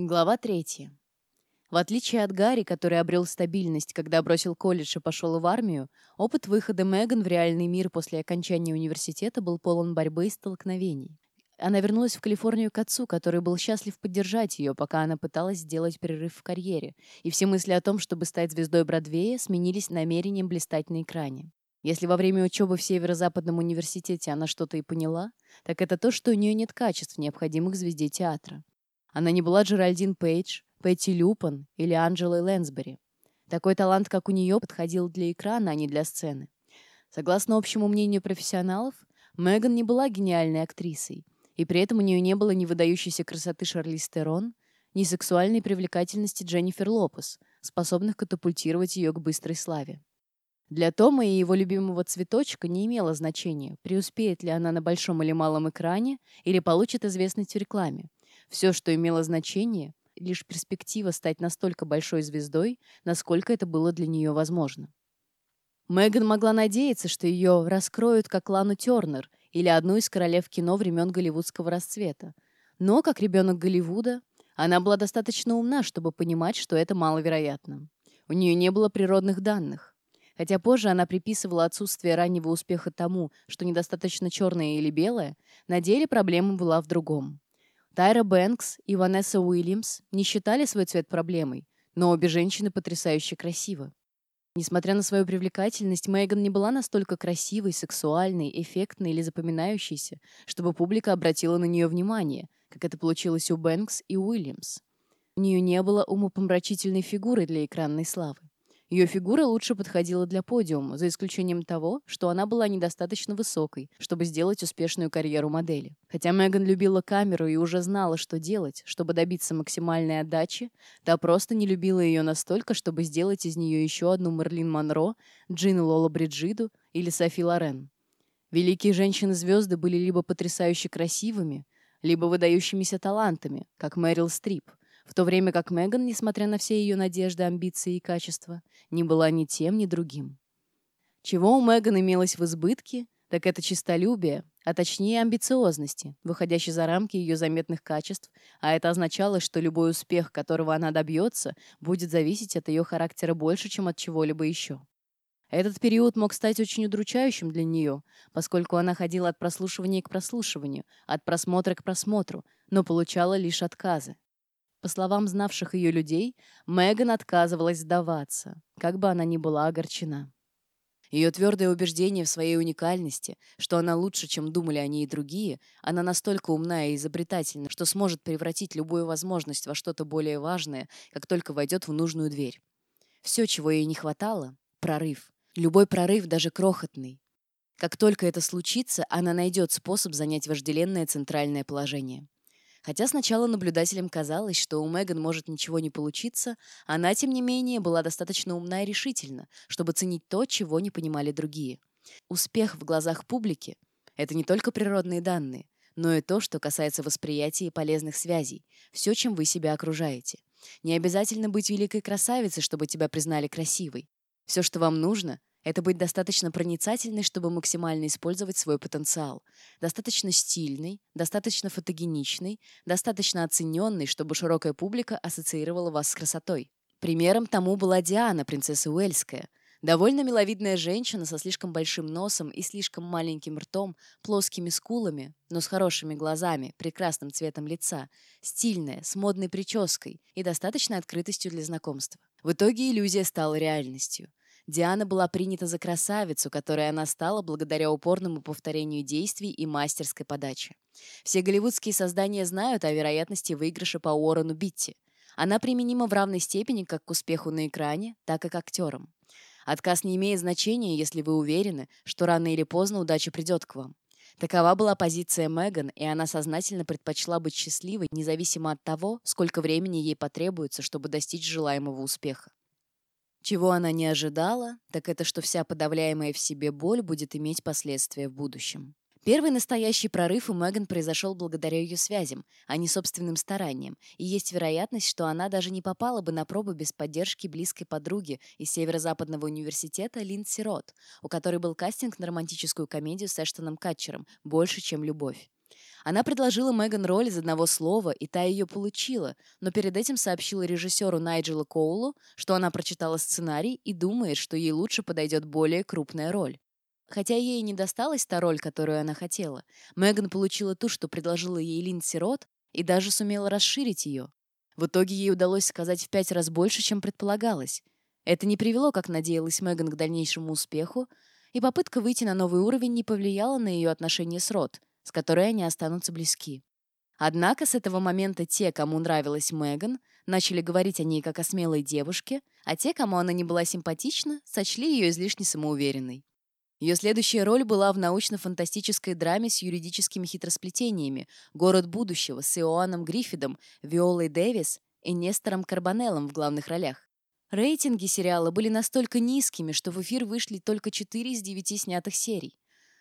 Глава третья. В отличие от Гарри, который обрел стабильность, когда бросил колледж и пошел в армию, опыт выхода Меган в реальный мир после окончания университета был полон борьбы и столкновений. Она вернулась в Калифорнию к отцу, который был счастлив поддержать ее, пока она пыталась сделать перерыв в карьере, и все мысли о том, чтобы стать звездой Бродвея, сменились намерением блистать на экране. Если во время учебы в Северо-Западном университете она что-то и поняла, так это то, что у нее нет качеств, необходимых звезде театра. Она не была Джеральдин Пейдж, Пэтти Люпан или Анджелой Лэнсбери. Такой талант, как у нее, подходил для экрана, а не для сцены. Согласно общему мнению профессионалов, Меган не была гениальной актрисой, и при этом у нее не было ни выдающейся красоты Шарлиз Терон, ни сексуальной привлекательности Дженнифер Лопес, способных катапультировать ее к быстрой славе. Для Тома и его любимого цветочка не имело значения, преуспеет ли она на большом или малом экране или получит известность в рекламе. Все, что имело значение, лишь перспектива стать настолько большой звездой, насколько это было для нее возможно. Меган могла надеяться, что ее раскроют как Лану Тернер или одну из королев кино времен голливудского расцвета. Но, как ребенок Голливуда, она была достаточно умна, чтобы понимать, что это маловероятно. У нее не было природных данных. Хотя позже она приписывала отсутствие раннего успеха тому, что недостаточно черное или белое, на деле проблема была в другом. Тайра Бэнкс и Ванесса Уильямс не считали свой цвет проблемой, но обе женщины потрясающе красивы. Несмотря на свою привлекательность, Мейган не была настолько красивой, сексуальной, эффектной или запоминающейся, чтобы публика обратила на нее внимание, как это получилось у Бэнкс и Уильямс. У нее не было умопомрачительной фигуры для экранной славы. Ее фигура лучше подходила для подиума, за исключением того, что она была недостаточно высокой, чтобы сделать успешную карьеру модели. Хотя Меган любила камеру и уже знала, что делать, чтобы добиться максимальной отдачи, та просто не любила ее настолько, чтобы сделать из нее еще одну Мерлин Монро, Джин Лола Бриджиду или Софи Лорен. Великие женщины-звезды были либо потрясающе красивыми, либо выдающимися талантами, как Мэрил Стрип в то время как Меган, несмотря на все ее надежды, амбиции и качества, не была ни тем, ни другим. Чего у Меган имелось в избытке, так это честолюбие, а точнее амбициозности, выходящей за рамки ее заметных качеств, а это означало, что любой успех, которого она добьется, будет зависеть от ее характера больше, чем от чего-либо еще. Этот период мог стать очень удручающим для нее, поскольку она ходила от прослушивания к прослушиванию, от просмотра к просмотру, но получала лишь отказы. По словам знавших ее людей, Меган отказывалась сдаваться, как бы она ни была огорчена. Ее твердое убеждение в своей уникальности, что она лучше, чем думали о ней другие, она настолько умна и изобретательна, что сможет превратить любую возможность во что-то более важное, как только войдет в нужную дверь. Все, чего ей не хватало — прорыв. Любой прорыв, даже крохотный. Как только это случится, она найдет способ занять вожделенное центральное положение. Хотя сначала наблюдателям казалось, что у Меган может ничего не получиться, она, тем не менее, была достаточно умна и решительна, чтобы ценить то, чего не понимали другие. Успех в глазах публики — это не только природные данные, но и то, что касается восприятия и полезных связей, все, чем вы себя окружаете. Не обязательно быть великой красавицей, чтобы тебя признали красивой. Все, что вам нужно, это быть достаточно проницательной, чтобы максимально использовать свой потенциал. Достаточно стильной, достаточно фотогеничной, достаточно оцененной, чтобы широкая публика ассоциировала вас с красотой. Примером тому была Диана, принцесса Уэльская. Довольно миловидная женщина со слишком большим носом и слишком маленьким ртом, плоскими скулами, но с хорошими глазами, прекрасным цветом лица, стильная, с модной прической и достаточной открытостью для знакомства. В итоге иллюзия стала реальностью. Диана была принята за красавицу, которой она стала благодаря упорному повторению действий и мастерской подаче. Все голливудские создания знают о вероятности выигрыша по Уоррену Битти. Она применима в равной степени как к успеху на экране, так и к актерам. Отказ не имеет значения, если вы уверены, что рано или поздно удача придет к вам. Такова была позиция Меган, и она сознательно предпочла быть счастливой, независимо от того, сколько времени ей потребуется, чтобы достичь желаемого успеха. Чего она не ожидала, так это что вся подавляемая в себе боль будет иметь последствия в будущем. Первый настоящий прорыв у Меган произошел благодаря ее связям, а не собственным стараниям, и есть вероятность, что она даже не попала бы на пробу без поддержки близкой подруги из Северо-Западного университета Линдси Рот, у которой был кастинг на романтическую комедию с Эштоном Катчером «Больше, чем любовь». Она предложила Меган роль из одного слова, и та ее получила, но перед этим сообщила режиссеру Найджелу Коулу, что она прочитала сценарий и думает, что ей лучше подойдет более крупная роль. Хотя ей не досталась та роль, которую она хотела, Меган получила ту, что предложила ей Линдси Рот, и даже сумела расширить ее. В итоге ей удалось сказать в пять раз больше, чем предполагалось. Это не привело, как надеялась Меган, к дальнейшему успеху, и попытка выйти на новый уровень не повлияла на ее отношения с Рот, с которой они останутся близки. Однако с этого момента те, кому нравилась Меган, начали говорить о ней как о смелой девушке, а те, кому она не была симпатична, сочли ее излишне самоуверенной. Ее следующая роль была в научно-фантастической драме с юридическими хитросплетениями «Город будущего» с Иоанном Гриффидом, Виолой Дэвис и Нестором Карбонеллом в главных ролях. Рейтинги сериала были настолько низкими, что в эфир вышли только 4 из 9 снятых серий.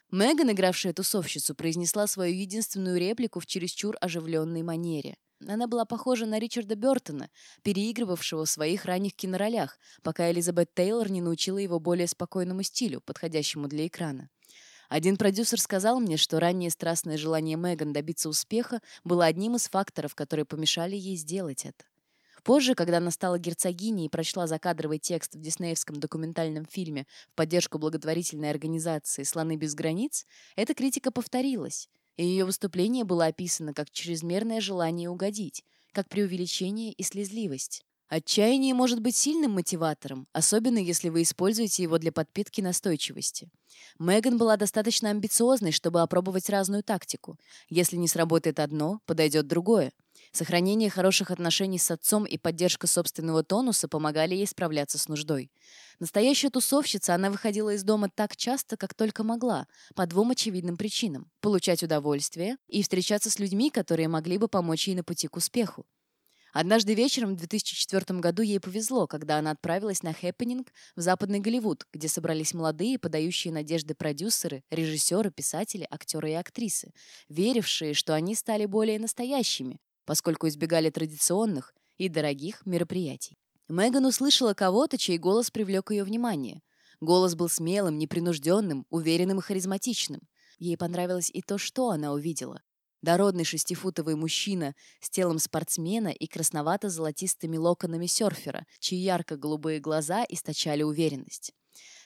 Меган, игравшая тусовщицу, произнесла свою единственную реплику в чересчур оживленной манере. Она была похожа на Ричарда Бёртона, переигрывавшего в своих ранних киноролях, пока Элизабет Тейлор не научила его более спокойному стилю, подходящему для экрана. Один продюсер сказал мне, что раннее страстное желание Меган добиться успеха было одним из факторов, которые помешали ей сделать это. Позже, когда она стала герцогиней и прочла закадровый текст в диснеевском документальном фильме в поддержку благотворительной организации «Слоны без границ», эта критика повторилась, и ее выступление было описано как чрезмерное желание угодить, как преувеличение и слезливость. Отчаяние может быть сильным мотиватором, особенно если вы используете его для подпитки настойчивости. Меган была достаточно амбициозной, чтобы опробовать разную тактику. Если не сработает одно, подойдет другое. Сохранение хороших отношений с отцом и поддержка собственного тонуса помогали ей справляться с нуждой. Настоящая тусовщица, она выходила из дома так часто, как только могла, по двум очевидным причинам – получать удовольствие и встречаться с людьми, которые могли бы помочь ей на пути к успеху. Однажды вечером в 2004 году ей повезло, когда она отправилась на хэппенинг в Западный Голливуд, где собрались молодые, подающие надежды продюсеры, режиссеры, писатели, актеры и актрисы, верившие, что они стали более настоящими, поскольку избегали традиционных и дорогих мероприятий. Меган услышала кого-то, чей голос привлек ее внимание. Голос был смелым, непринужденным, уверенным и харизматичным. Ей понравилось и то, что она увидела. Дородный шестифутовый мужчина с телом спортсмена и красновато-золотистыми локонами серфера, чьи ярко-голубые глаза источали уверенность.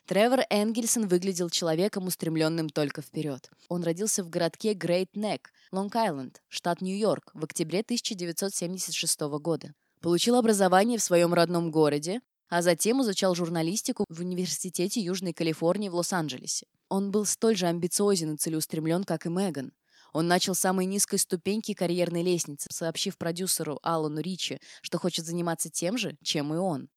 Тревор Энгельсон выглядел человеком, устремленным только вперед. Он родился в городке Грейт Нек, Лонг-Айленд, штат Нью-Йорк, в октябре 1976 года. Получил образование в своем родном городе, а затем изучал журналистику в Университете Южной Калифорнии в Лос-Анджелесе. Он был столь же амбициозен и целеустремлен, как и Меган. Он начал с самой низкой ступеньки карьерной лестницы, сообщив продюсеру Алану Ричи, что хочет заниматься тем же, чем и он.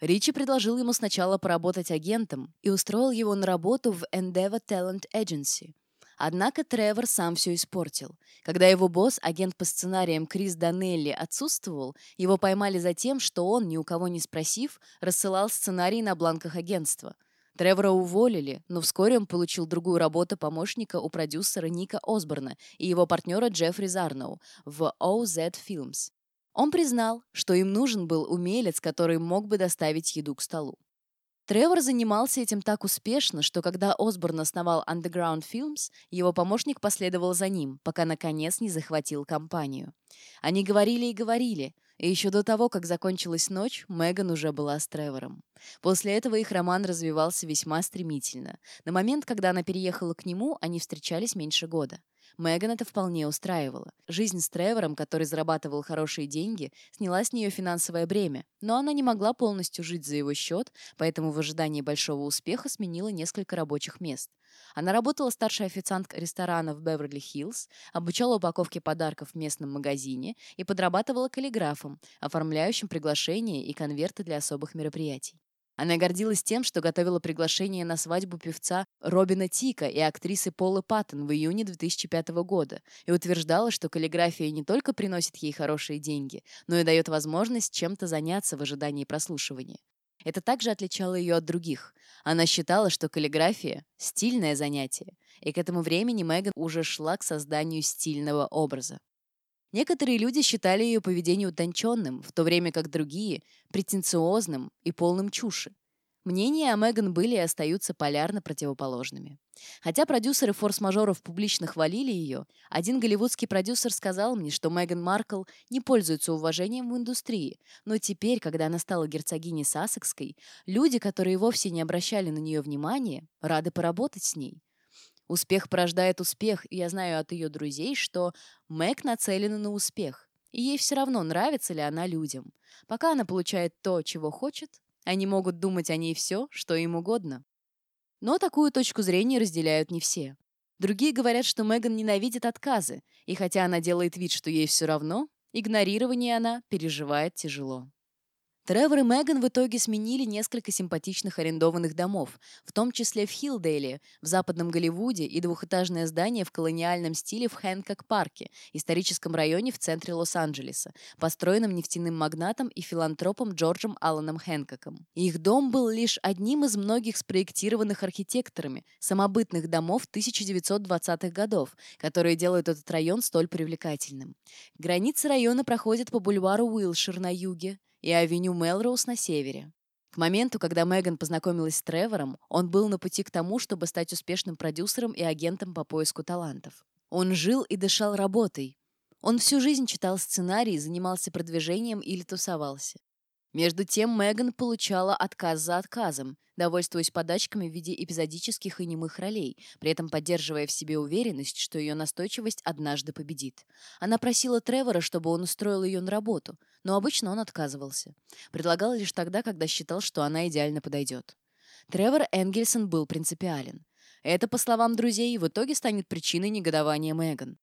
Ричи предложил ему сначала поработать агентом и устроил его на работу в Endeavor Talent Agency. Однако Тревор сам все испортил. Когда его босс, агент по сценариям Крис Данелли, отсутствовал, его поймали за тем, что он, ни у кого не спросив, рассылал сценарий на бланках агентства. Тревора уволили, но вскоре он получил другую работу помощника у продюсера Ника Осборна и его партнера Джеффри Зарноу в OZ Films. Он признал, что им нужен был умелец, который мог бы доставить еду к столу. Тревор занимался этим так успешно, что когда Осборн основал Underground Films, его помощник последовал за ним, пока наконец не захватил компанию. Они говорили и говорили, и еще до того, как закончилась ночь, Меган уже была с Тревором. После этого их роман развивался весьма стремительно. На момент, когда она переехала к нему, они встречались меньше года. Меган это вполне устраивало. Жизнь с Тревором, который зарабатывал хорошие деньги, сняла с нее финансовое бремя, но она не могла полностью жить за его счет, поэтому в ожидании большого успеха сменила несколько рабочих мест. Она работала старшей официанткой ресторана в Беверли-Хиллз, обучала упаковке подарков в местном магазине и подрабатывала каллиграфом, оформляющим приглашения и конверты для особых мероприятий. Она гордилась тем, что готовила приглашение на свадьбу певца Робина Тика и актрисы Полы Паттон в июне 2005 года и утверждала, что каллиграфия не только приносит ей хорошие деньги, но и дает возможность чем-то заняться в ожидании прослушивания. Это также отличало ее от других. Она считала, что каллиграфия — стильное занятие, и к этому времени Меган уже шла к созданию стильного образа. Некоторые люди считали ее поведение утонченным, в то время как другие — претенциозным и полным чуши. Мнения о Меган были и остаются полярно противоположными. Хотя продюсеры форс-мажоров публично хвалили ее, один голливудский продюсер сказал мне, что Меган Маркл не пользуется уважением в индустрии, но теперь, когда она стала герцогиней Сассекской, люди, которые вовсе не обращали на нее внимания, рады поработать с ней. Успех порождает успех, и я знаю от ее друзей, что Мэг нацелена на успех, и ей все равно, нравится ли она людям. Пока она получает то, чего хочет, они могут думать о ней все, что им угодно. Но такую точку зрения разделяют не все. Другие говорят, что Меган ненавидит отказы, и хотя она делает вид, что ей все равно, игнорирование она переживает тяжело. Тревор и Меган в итоге сменили несколько симпатичных арендованных домов, в том числе в Хилдейле, в западном Голливуде и двухэтажное здание в колониальном стиле в Хэнкок-парке, историческом районе в центре Лос-Анджелеса, построенном нефтяным магнатом и филантропом Джорджем Алланом Хэнкоком. Их дом был лишь одним из многих спроектированных архитекторами самобытных домов 1920-х годов, которые делают этот район столь привлекательным. Границы района проходят по бульвару Уилшир на юге, и авеню Мелроуз на севере. К моменту, когда Меган познакомилась с Тревором, он был на пути к тому, чтобы стать успешным продюсером и агентом по поиску талантов. Он жил и дышал работой. Он всю жизнь читал сценарии, занимался продвижением или тусовался. Между тем Меган получала отказ за отказом, довольствуясь подачками в виде эпизодических и немых ролей, при этом поддерживая в себе уверенность, что ее настойчивость однажды победит. Она просила Тревора, чтобы он устроил ее на работу, но обычно он отказывался. Предлагал лишь тогда, когда считал, что она идеально подойдет. Тревор Энгельсон был принципиален. Это, по словам друзей, в итоге станет причиной негодования Меган.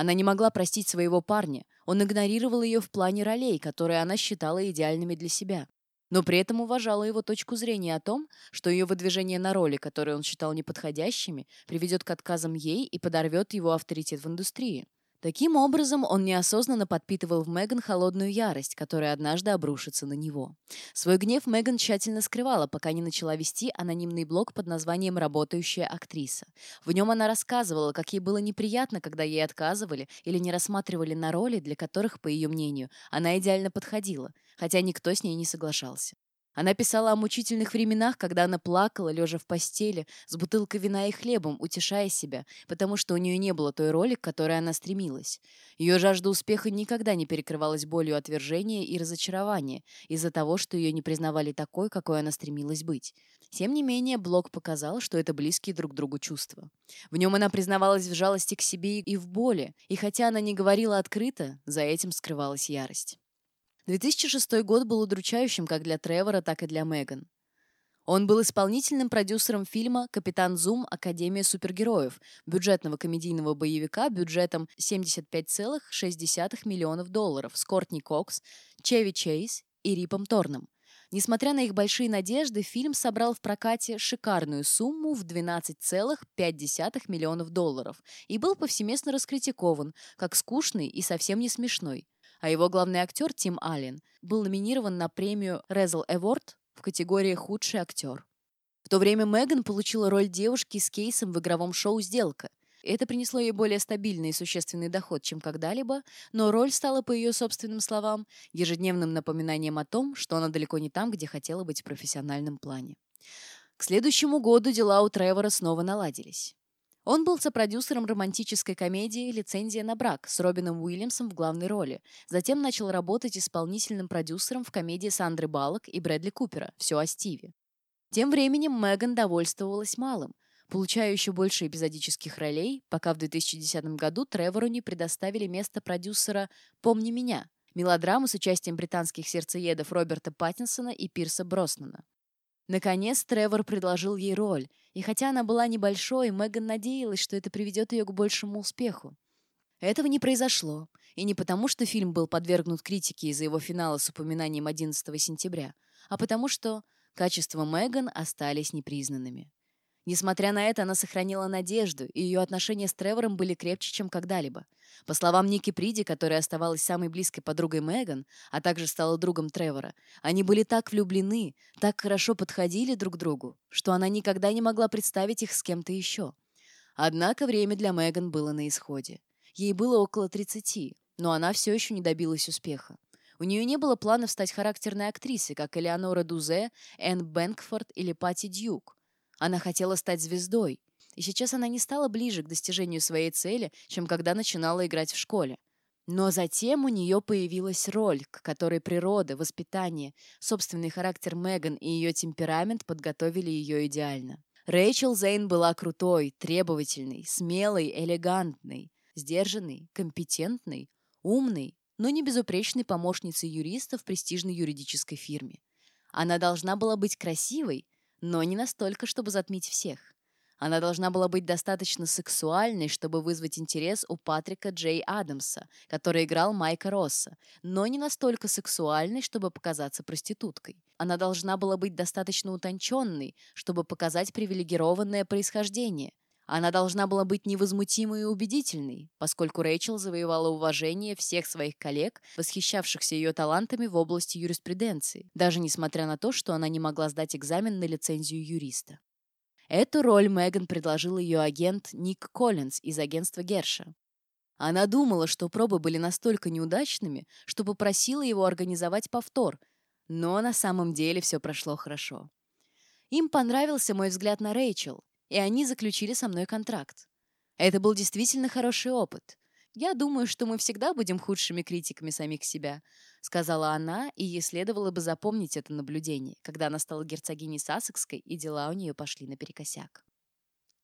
Она не могла простить своего парня, он игнорировал ее в плане ролей, которые она считала идеальными для себя. Но при этом уважала его точку зрения о том, что ее выдвижение на роли, которые он считал неподходящими, приведет к отказам ей и подорвет его авторитет в индустрии. Таким образом, он неосознанно подпитывал в Меган холодную ярость, которая однажды обрушится на него. Свой гнев Меган тщательно скрывала, пока не начала вести анонимный блог под названием «Работающая актриса». В нем она рассказывала, как ей было неприятно, когда ей отказывали или не рассматривали на роли, для которых, по ее мнению, она идеально подходила, хотя никто с ней не соглашался. Она писала о мучительных временах, когда она плакала, лежа в постели, с бутылкой вина и хлебом, утешая себя, потому что у нее не было той роли, к которой она стремилась. Ее жажда успеха никогда не перекрывалась болью отвержения и разочарования из-за того, что ее не признавали такой, какой она стремилась быть. Тем не менее, Блок показал, что это близкие друг другу чувства. В нем она признавалась в жалости к себе и в боли, и хотя она не говорила открыто, за этим скрывалась ярость. 2006 год был удручающим как для Тревора, так и для Меган. Он был исполнительным продюсером фильма «Капитан Зум. Академия супергероев», бюджетного комедийного боевика бюджетом 75,6 миллионов долларов с Кортни Кокс, Чеви Чейз и Рипом Торном. Несмотря на их большие надежды, фильм собрал в прокате шикарную сумму в 12,5 миллионов долларов и был повсеместно раскритикован, как скучный и совсем не смешной а его главный актер Тим Аллен был номинирован на премию Резл Эворд в категории «Худший актер». В то время Меган получила роль девушки с кейсом в игровом шоу «Сделка». Это принесло ей более стабильный и существенный доход, чем когда-либо, но роль стала, по ее собственным словам, ежедневным напоминанием о том, что она далеко не там, где хотела быть в профессиональном плане. К следующему году дела у Тревора снова наладились. Он был сопродюсером романтической комедии «Лицензия на брак» с Робином Уильямсом в главной роли. Затем начал работать исполнительным продюсером в комедии Сандры Баллок и Брэдли Купера «Все о Стиве». Тем временем Меган довольствовалась малым, получая еще больше эпизодических ролей, пока в 2010 году Тревору не предоставили место продюсера «Помни меня», мелодраму с участием британских сердцеедов Роберта Паттинсона и Пирса Броснана. Наконец Тревор предложил ей роль, и хотя она была небольшой, Меган надеялась, что это приведет ее к большему успеху. Этого не произошло, и не потому, что фильм был подвергнут критике из-за его финала с упоминанием 11 сентября, а потому что качества Меган остались непризнанными. Несмотря на это, она сохранила надежду, и ее отношения с Тревором были крепче, чем когда-либо. По словам Ники Приди, которая оставалась самой близкой подругой Меган, а также стала другом Тревора, они были так влюблены, так хорошо подходили друг другу, что она никогда не могла представить их с кем-то еще. Однако время для Меган было на исходе. Ей было около 30, но она все еще не добилась успеха. У нее не было планов стать характерной актрисой, как Элеонора Дузе, Энн Бэнкфорд или Пати Дьюк. Она хотела стать звездой, и сейчас она не стала ближе к достижению своей цели, чем когда начинала играть в школе. Но затем у нее появилась роль, к которой природа, воспитание, собственный характер Меган и ее темперамент подготовили ее идеально. Рэйчел Зейн была крутой, требовательной, смелой, элегантной, сдержанной, компетентной, умной, но не безупречной помощницей юриста в престижной юридической фирме. Она должна была быть красивой, но не настолько, чтобы затмить всех. Она должна была быть достаточно сексуальной, чтобы вызвать интерес у Патрика Джей Адамса, который играл Майка Росса, но не настолько сексуальной, чтобы показаться проституткой. Она должна была быть достаточно утонченной, чтобы показать привилегированное происхождение. Она должна была быть невозмутимой и убедительной, поскольку Рэйчел завоевала уважение всех своих коллег, восхищавшихся ее талантами в области юриспруденции, даже несмотря на то, что она не могла сдать экзамен на лицензию юриста. Эту роль Меган предложил ее агент Ник Коллинз из агентства Герша. Она думала, что пробы были настолько неудачными, что попросила его организовать повтор, но на самом деле все прошло хорошо. Им понравился мой взгляд на Рэйчел, и они заключили со мной контракт. Это был действительно хороший опыт. Я думаю, что мы всегда будем худшими критиками самих себя, — сказала она, и ей следовало бы запомнить это наблюдение, когда она стала герцогиней Сассекской, и дела у нее пошли наперекосяк.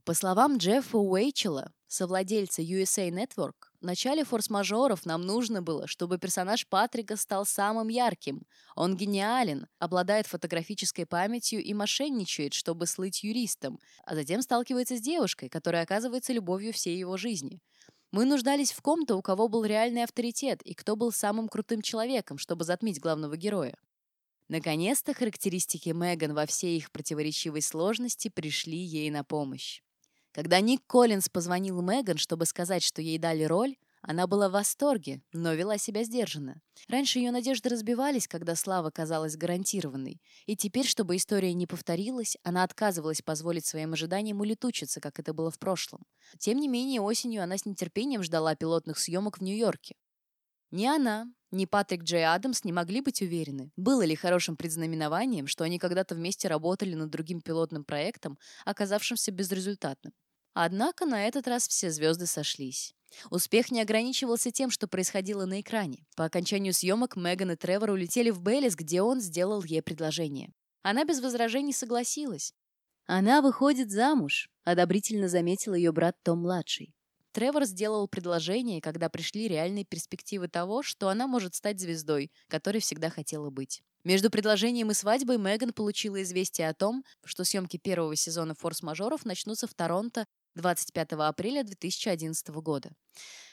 По словам Джеффа Уэйчела, совладельца USA Network, в начале форс-мажоров нам нужно было, чтобы персонаж Патрика стал самым ярким. Он гениален, обладает фотографической памятью и мошенничает, чтобы слыть юристом, а затем сталкивается с девушкой, которая оказывается любовью всей его жизни. Мы нуждались в ком-то, у кого был реальный авторитет, и кто был самым крутым человеком, чтобы затмить главного героя. Наконец-то характеристики Меган во всей их противоречивой сложности пришли ей на помощь. Когда Ник Коллинз позвонил Меган, чтобы сказать, что ей дали роль, она была в восторге, но вела себя сдержанно. Раньше ее надежды разбивались, когда слава казалась гарантированной. И теперь, чтобы история не повторилась, она отказывалась позволить своим ожиданиям улетучиться, как это было в прошлом. Тем не менее, осенью она с нетерпением ждала пилотных съемок в Нью-Йорке. Ни она, ни Патрик Джей Адамс не могли быть уверены, было ли хорошим предзнаменованием, что они когда-то вместе работали над другим пилотным проектом, оказавшимся безрезультатным. Однако на этот раз все звезды сошлись. Успех не ограничивался тем, что происходило на экране. По окончанию съемок Меган и Тревор улетели в Беллис, где он сделал ей предложение. Она без возражений согласилась. «Она выходит замуж», — одобрительно заметил ее брат Том-младший. Тревор сделал предложение, когда пришли реальные перспективы того, что она может стать звездой, которой всегда хотела быть. Между предложением и свадьбой Меган получила известие о том, что съемки первого сезона «Форс-мажоров» начнутся в Торонто 25 апреля 2011 года.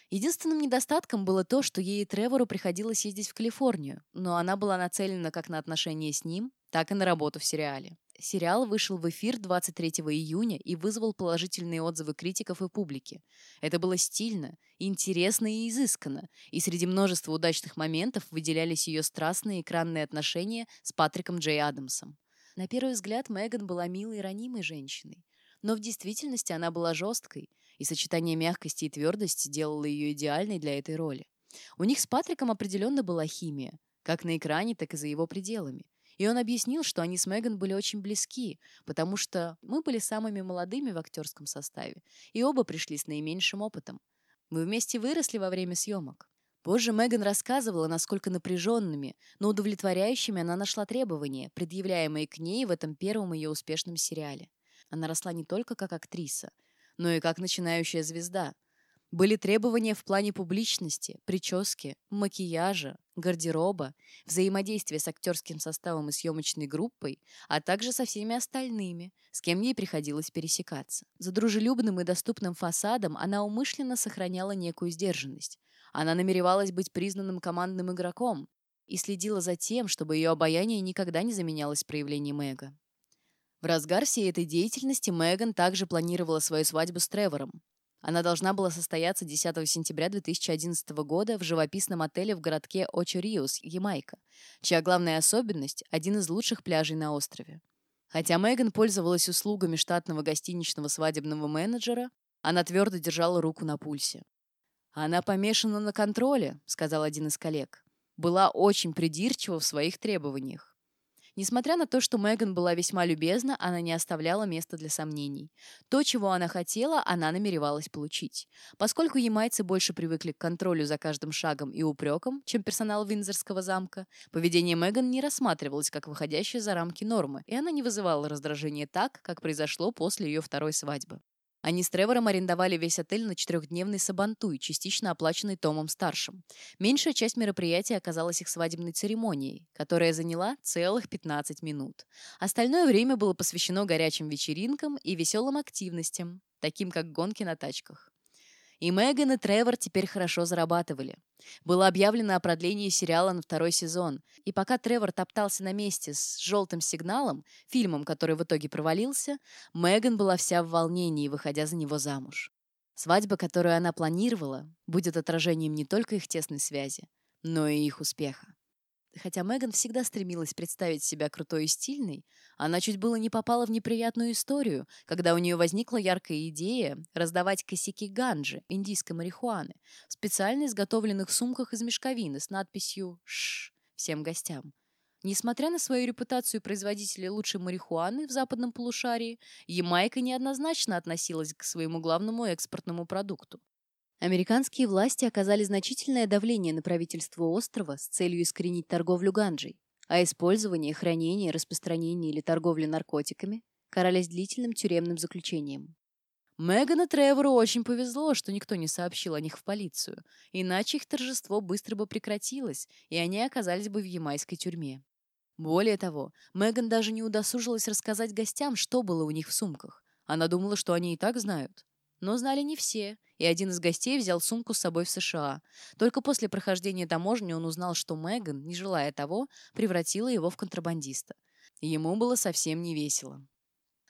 Единственным недостатком было то, что ей и Тревору приходилось ездить в Калифорнию, но она была нацелена как на отношения с ним, так и на работу в сериале. Сериал вышел в эфир 23 июня и вызвал положительные отзывы критиков и публики. Это было стильно, интересно и изысканно, и среди множества удачных моментов выделялись ее страстные экранные отношения с Патриком Джей Адамсом. На первый взгляд Меган была милой и ранимой женщиной. Но в действительности она была жесткой, и сочетание мягкости и твердости делало ее идеальной для этой роли. У них с Патриком определенно была химия, как на экране, так и за его пределами. И он объяснил, что они с Меган были очень близки, потому что мы были самыми молодыми в актерском составе, и оба пришли с наименьшим опытом. Мы вместе выросли во время съемок. Позже Меган рассказывала, насколько напряженными, но удовлетворяющими она нашла требования, предъявляемые к ней в этом первом ее успешном сериале. Она росла не только как актриса, но и как начинающая звезда. Были требования в плане публичности, прически, макияжа, гардероба, взаимодействия с актерским составом и съемочной группой, а также со всеми остальными, с кем ей приходилось пересекаться. За дружелюбным и доступным фасадом она умышленно сохраняла некую сдержанность. Она намеревалась быть признанным командным игроком и следила за тем, чтобы ее обаяние никогда не заменялось проявлением эго. В разгар всей этой деятельности Меган также планировала свою свадьбу с Тревором. Она должна была состояться 10 сентября 2011 года в живописном отеле в городке Очо-Риос, Ямайка, чья главная особенность – один из лучших пляжей на острове. Хотя Меган пользовалась услугами штатного гостиничного свадебного менеджера, она твердо держала руку на пульсе. «Она помешана на контроле», — сказал один из коллег. была очень придирчива в своих требованиях. Несмотря на то, что Меган была весьма любезна, она не оставляла места для сомнений. То, чего она хотела, она намеревалась получить. Поскольку ямайцы больше привыкли к контролю за каждым шагом и упреком, чем персонал Виндзорского замка, поведение Меган не рассматривалось как выходящее за рамки нормы, и она не вызывала раздражения так, как произошло после ее второй свадьбы. Они с Тревором арендовали весь отель на четырехдневный сабантуй, частично оплаченный Томом-старшим. Меньшая часть мероприятия оказалась их свадебной церемонией, которая заняла целых 15 минут. Остальное время было посвящено горячим вечеринкам и веселым активностям, таким как гонки на тачках. И Меган и Тревор теперь хорошо зарабатывали. Было объявлено о продлении сериала на второй сезон, и пока Тревор топтался на месте с «желтым сигналом», фильмом, который в итоге провалился, Меган была вся в волнении, выходя за него замуж. Свадьба, которую она планировала, будет отражением не только их тесной связи, но и их успеха. Хотя Меган всегда стремилась представить себя крутой и стильной, она чуть было не попала в неприятную историю, когда у нее возникла яркая идея раздавать косяки ганджи, индийской марихуаны, в специально изготовленных сумках из мешковины с надписью «Ш» всем гостям. Несмотря на свою репутацию производителя лучшей марихуаны в западном полушарии, Ямайка неоднозначно относилась к своему главному экспортному продукту. Американские власти оказали значительное давление на правительство острова с целью искоренить торговлю ганджей, а использование, хранение, распространение или торговля наркотиками карались длительным тюремным заключением. Меган и Тревору очень повезло, что никто не сообщил о них в полицию, иначе их торжество быстро бы прекратилось, и они оказались бы в ямайской тюрьме. Более того, Меган даже не удосужилась рассказать гостям, что было у них в сумках. Она думала, что они и так знают. Но знали не все, и один из гостей взял сумку с собой в США. Только после прохождения таможни он узнал, что Меган, не желая того, превратила его в контрабандиста. Ему было совсем не весело.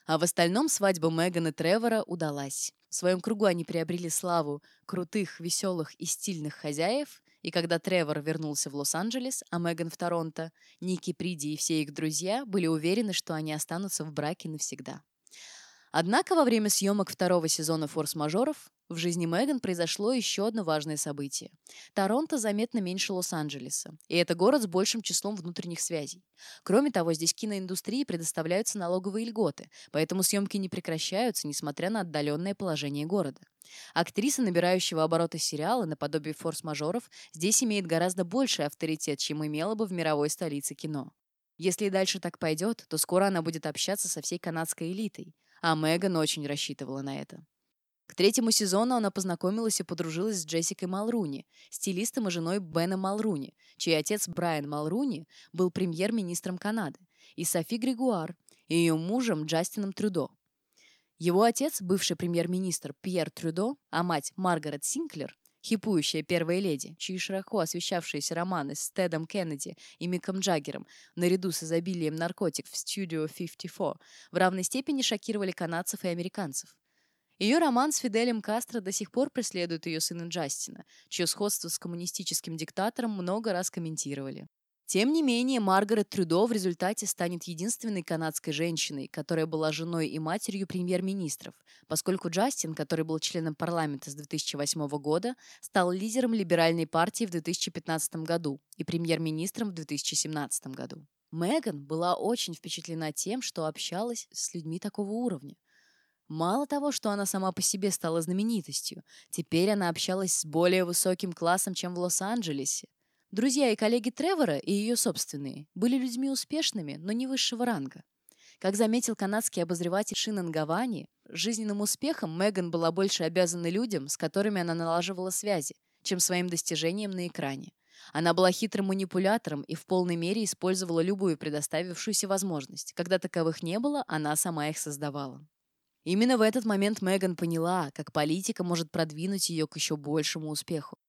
А в остальном свадьба Меган и Тревора удалась. В своем кругу они приобрели славу крутых, веселых и стильных хозяев, и когда Тревор вернулся в Лос-Анджелес, а Меган в Торонто, Ники Приди и все их друзья были уверены, что они останутся в браке навсегда. Однако во время съемок второго сезона «Форс-мажоров» в жизни Меган произошло еще одно важное событие. Торонто заметно меньше Лос-Анджелеса, и это город с большим числом внутренних связей. Кроме того, здесь киноиндустрии предоставляются налоговые льготы, поэтому съемки не прекращаются, несмотря на отдаленное положение города. Актриса, набирающего обороты сериала, наподобие форс-мажоров, здесь имеет гораздо больший авторитет, чем имела бы в мировой столице кино. Если и дальше так пойдет, то скоро она будет общаться со всей канадской элитой а Меган очень рассчитывала на это. К третьему сезону она познакомилась и подружилась с Джессикой Малруни, стилистом и женой Бена Малруни, чей отец Брайан Малруни был премьер-министром Канады, и Софи Григуар, и ее мужем Джастином Трюдо. Его отец, бывший премьер-министр Пьер Трюдо, а мать Маргарет Синклер, хипующая первая леди, чьи широко освещавшиеся романы с Тедом Кеннеди и Миком Джаггером наряду с изобилием наркотик в Studio 54 в равной степени шокировали канадцев и американцев. Ее роман с Фиделем Кастро до сих пор преследует ее сына Джастина, чье сходство с коммунистическим диктатором много раз комментировали. Тем не менее, Маргарет Трюдо в результате станет единственной канадской женщиной, которая была женой и матерью премьер-министров, поскольку Джастин, который был членом парламента с 2008 года, стал лидером либеральной партии в 2015 году и премьер-министром в 2017 году. Меган была очень впечатлена тем, что общалась с людьми такого уровня. Мало того, что она сама по себе стала знаменитостью, теперь она общалась с более высоким классом, чем в Лос-Анджелесе. Друзья и коллеги Тревора и ее собственные были людьми успешными, но не высшего ранга. Как заметил канадский обозреватель Шинан Гавани, жизненным успехом Меган была больше обязана людям, с которыми она налаживала связи, чем своим достижениям на экране. Она была хитрым манипулятором и в полной мере использовала любую предоставившуюся возможность. Когда таковых не было, она сама их создавала. Именно в этот момент Меган поняла, как политика может продвинуть ее к еще большему успеху.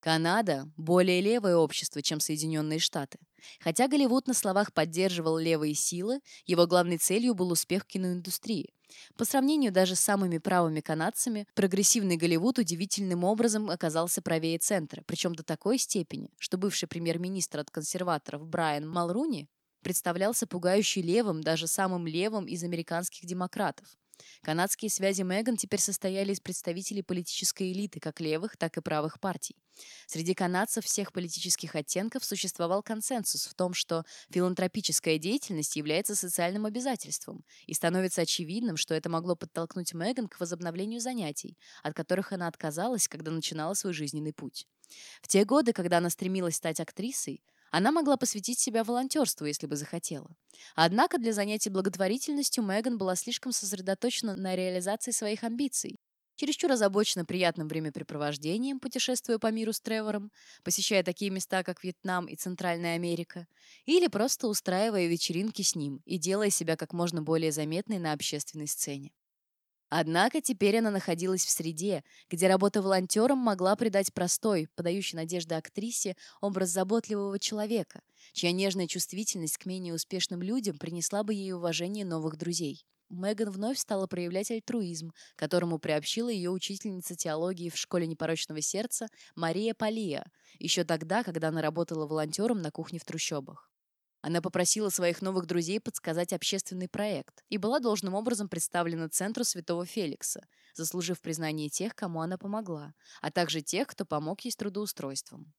Канада – более левое общество, чем Соединенные Штаты. Хотя Голливуд на словах поддерживал левые силы, его главной целью был успех киноиндустрии. По сравнению даже с самыми правыми канадцами, прогрессивный Голливуд удивительным образом оказался правее центра, причем до такой степени, что бывший премьер-министр от консерваторов Брайан Малруни представлялся пугающий левым, даже самым левым из американских демократов. Канадские связи Меган теперь состояли из представителей политической элиты, как левых, так и правых партий. Среди канадцев всех политических оттенков существовал консенсус в том, что филантропическая деятельность является социальным обязательством, и становится очевидным, что это могло подтолкнуть Меган к возобновлению занятий, от которых она отказалась, когда начинала свой жизненный путь. В те годы, когда она стремилась стать актрисой, она могла посвятить себя волонтерству, если бы захотела. Однако для занятий благотворительностью Меган была слишком сосредоточена на реализации своих амбиций. Чересчур озабочена приятным времяпрепровождением, путешествуя по миру с Тревором, посещая такие места, как Вьетнам и Центральная Америка, или просто устраивая вечеринки с ним и делая себя как можно более заметной на общественной сцене. Однако теперь она находилась в среде, где работа волонтером могла придать простой, подающей надежды актрисе, образ заботливого человека, чья нежная чувствительность к менее успешным людям принесла бы ей уважение новых друзей. Меган вновь стала проявлять альтруизм, которому приобщила ее учительница теологии в школе непорочного сердца Мария Палия, еще тогда, когда она работала волонтером на кухне в трущобах. Она попросила своих новых друзей подсказать общественный проект и была должным образом представлена Центру Святого Феликса, заслужив признание тех, кому она помогла, а также тех, кто помог ей с трудоустройством.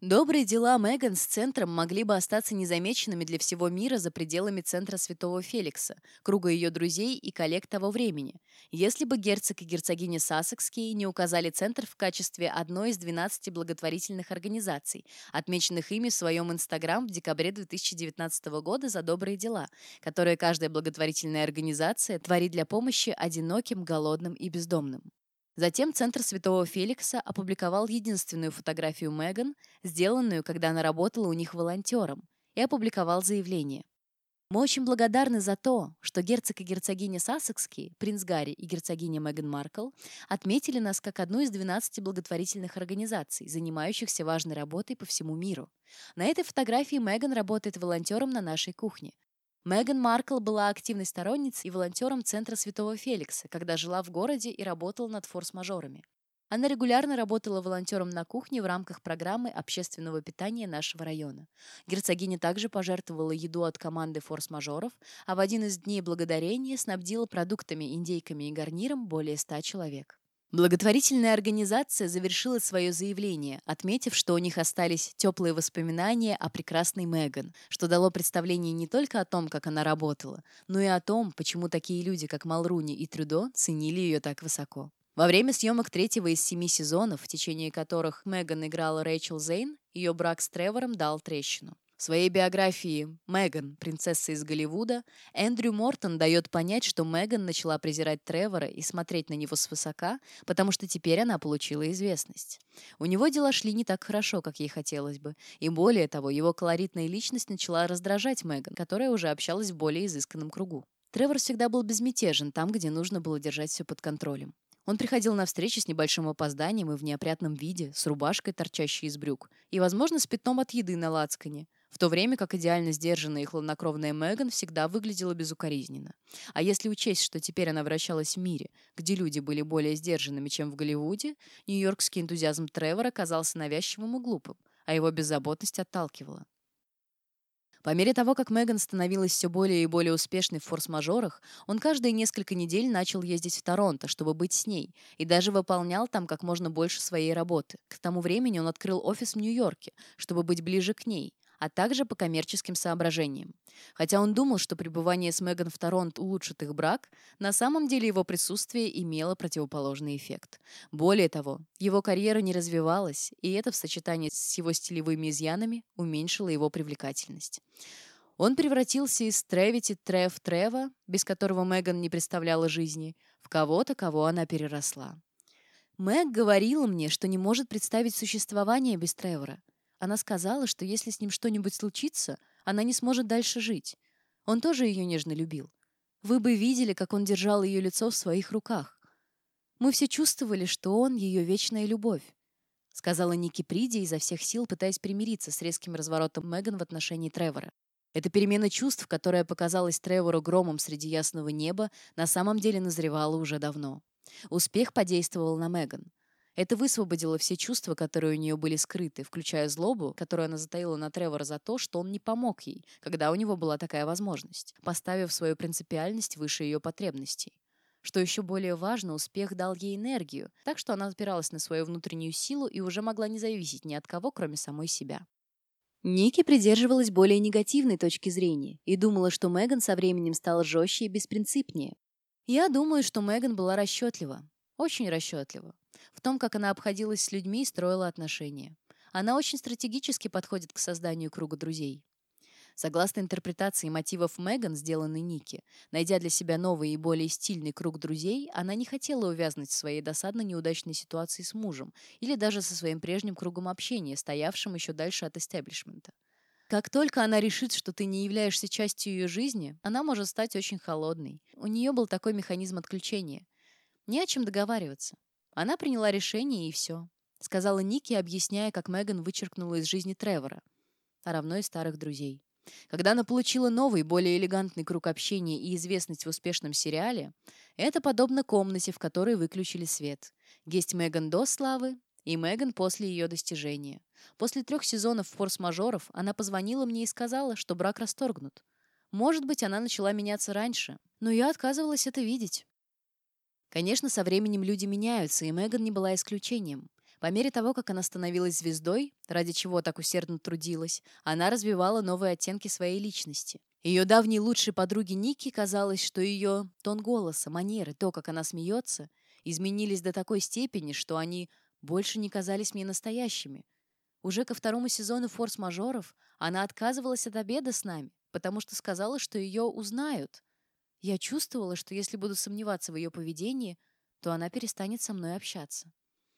Добрые дела Меган с центром могли бы остаться незамеченными для всего мира за пределами центра Святого Феликса, круга ее друзей и коллег того времени, если бы герцог и герцогиня Сассекские не указали центр в качестве одной из 12 благотворительных организаций, отмеченных ими в своем Инстаграм в декабре 2019 года за добрые дела, которые каждая благотворительная организация творит для помощи одиноким, голодным и бездомным. Затем Центр Святого Феликса опубликовал единственную фотографию Меган, сделанную, когда она работала у них волонтером, и опубликовал заявление. Мы очень благодарны за то, что герцог и герцогиня Сассекские, принц Гарри и герцогиня Меган Маркл отметили нас как одну из 12 благотворительных организаций, занимающихся важной работой по всему миру. На этой фотографии Меган работает волонтером на нашей кухне. Меган Маркл была активной сторонницей и волонтером Центра Святого Феликса, когда жила в городе и работала над форс-мажорами. Она регулярно работала волонтером на кухне в рамках программы общественного питания нашего района. Герцогиня также пожертвовала еду от команды форс-мажоров, а в один из дней благодарения снабдила продуктами, индейками и гарниром более ста человек. Благотворительная организация завершила свое заявление, отметив, что у них остались теплые воспоминания о прекрасной Меган, что дало представление не только о том, как она работала, но и о том, почему такие люди, как Малруни и Трюдо, ценили ее так высоко. Во время съемок третьего из семи сезонов, в течение которых Меган играла Рэйчел Зейн, ее брак с Тревором дал трещину. В своей биографии «Меган. Принцесса из Голливуда» Эндрю Мортон дает понять, что Меган начала презирать Тревора и смотреть на него свысока, потому что теперь она получила известность. У него дела шли не так хорошо, как ей хотелось бы, и более того, его колоритная личность начала раздражать Меган, которая уже общалась в более изысканном кругу. Тревор всегда был безмятежен там, где нужно было держать все под контролем. Он приходил на встречи с небольшим опозданием и в неопрятном виде, с рубашкой, торчащей из брюк, и, возможно, с пятном от еды на лацкане – в то время как идеально сдержанная и хладнокровная Меган всегда выглядела безукоризненно. А если учесть, что теперь она вращалась в мире, где люди были более сдержанными, чем в Голливуде, нью-йоркский энтузиазм Тревора казался навязчивым и глупым, а его беззаботность отталкивала. По мере того, как Меган становилась все более и более успешной в форс-мажорах, он каждые несколько недель начал ездить в Торонто, чтобы быть с ней, и даже выполнял там как можно больше своей работы. К тому времени он открыл офис в Нью-Йорке, чтобы быть ближе к ней, а также по коммерческим соображениям. Хотя он думал, что пребывание с Меган в Торонто улучшит их брак, на самом деле его присутствие имело противоположный эффект. Более того, его карьера не развивалась, и это в сочетании с его стилевыми изъянами уменьшило его привлекательность. Он превратился из Тревити Трев Трева, без которого Меган не представляла жизни, в кого-то, кого она переросла. Мэг говорила мне, что не может представить существование без Тревора. Она сказала, что если с ним что-нибудь случится, она не сможет дальше жить. Он тоже ее нежно любил. Вы бы видели, как он держал ее лицо в своих руках. Мы все чувствовали, что он — ее вечная любовь. Сказала Ники Приди изо всех сил, пытаясь примириться с резким разворотом Меган в отношении Тревора. Эта перемена чувств, которая показалась Тревору громом среди ясного неба, на самом деле назревала уже давно. Успех подействовал на Меган. Это высвободило все чувства, которые у нее были скрыты, включая злобу, которую она затаила на Тревора за то, что он не помог ей, когда у него была такая возможность, поставив свою принципиальность выше ее потребностей. Что еще более важно, успех дал ей энергию, так что она опиралась на свою внутреннюю силу и уже могла не зависеть ни от кого, кроме самой себя. Ники придерживалась более негативной точки зрения и думала, что Меган со временем стала жестче и беспринципнее. Я думаю, что Меган была расчетлива. Очень расчетлива. В том, как она обходилась с людьми и строила отношения. Она очень стратегически подходит к созданию круга друзей. Согласно интерпретации мотивов Меган, сделанной Ники, найдя для себя новый и более стильный круг друзей, она не хотела увязнуть в своей досадно неудачной ситуации с мужем или даже со своим прежним кругом общения, стоявшим еще дальше от истеблишмента. Как только она решит, что ты не являешься частью ее жизни, она может стать очень холодной. У нее был такой механизм отключения. Не о чем договариваться. Она приняла решение, и все. Сказала Ники, объясняя, как Меган вычеркнула из жизни Тревора, а равно и старых друзей. Когда она получила новый, более элегантный круг общения и известность в успешном сериале, это подобно комнате, в которой выключили свет. Есть Меган до славы и Меган после ее достижения. После трех сезонов форс-мажоров она позвонила мне и сказала, что брак расторгнут. Может быть, она начала меняться раньше, но я отказывалась это видеть. Конечно, со временем люди меняются, и Меган не была исключением. По мере того, как она становилась звездой, ради чего так усердно трудилась, она развивала новые оттенки своей личности. Ее давней лучшей подруге Ники казалось, что ее тон голоса, манеры, то, как она смеется, изменились до такой степени, что они больше не казались мне настоящими. Уже ко второму сезону «Форс-мажоров» она отказывалась от обеда с нами, потому что сказала, что ее узнают. Я чувствовала, что если буду сомневаться в ее поведении, то она перестанет со мной общаться.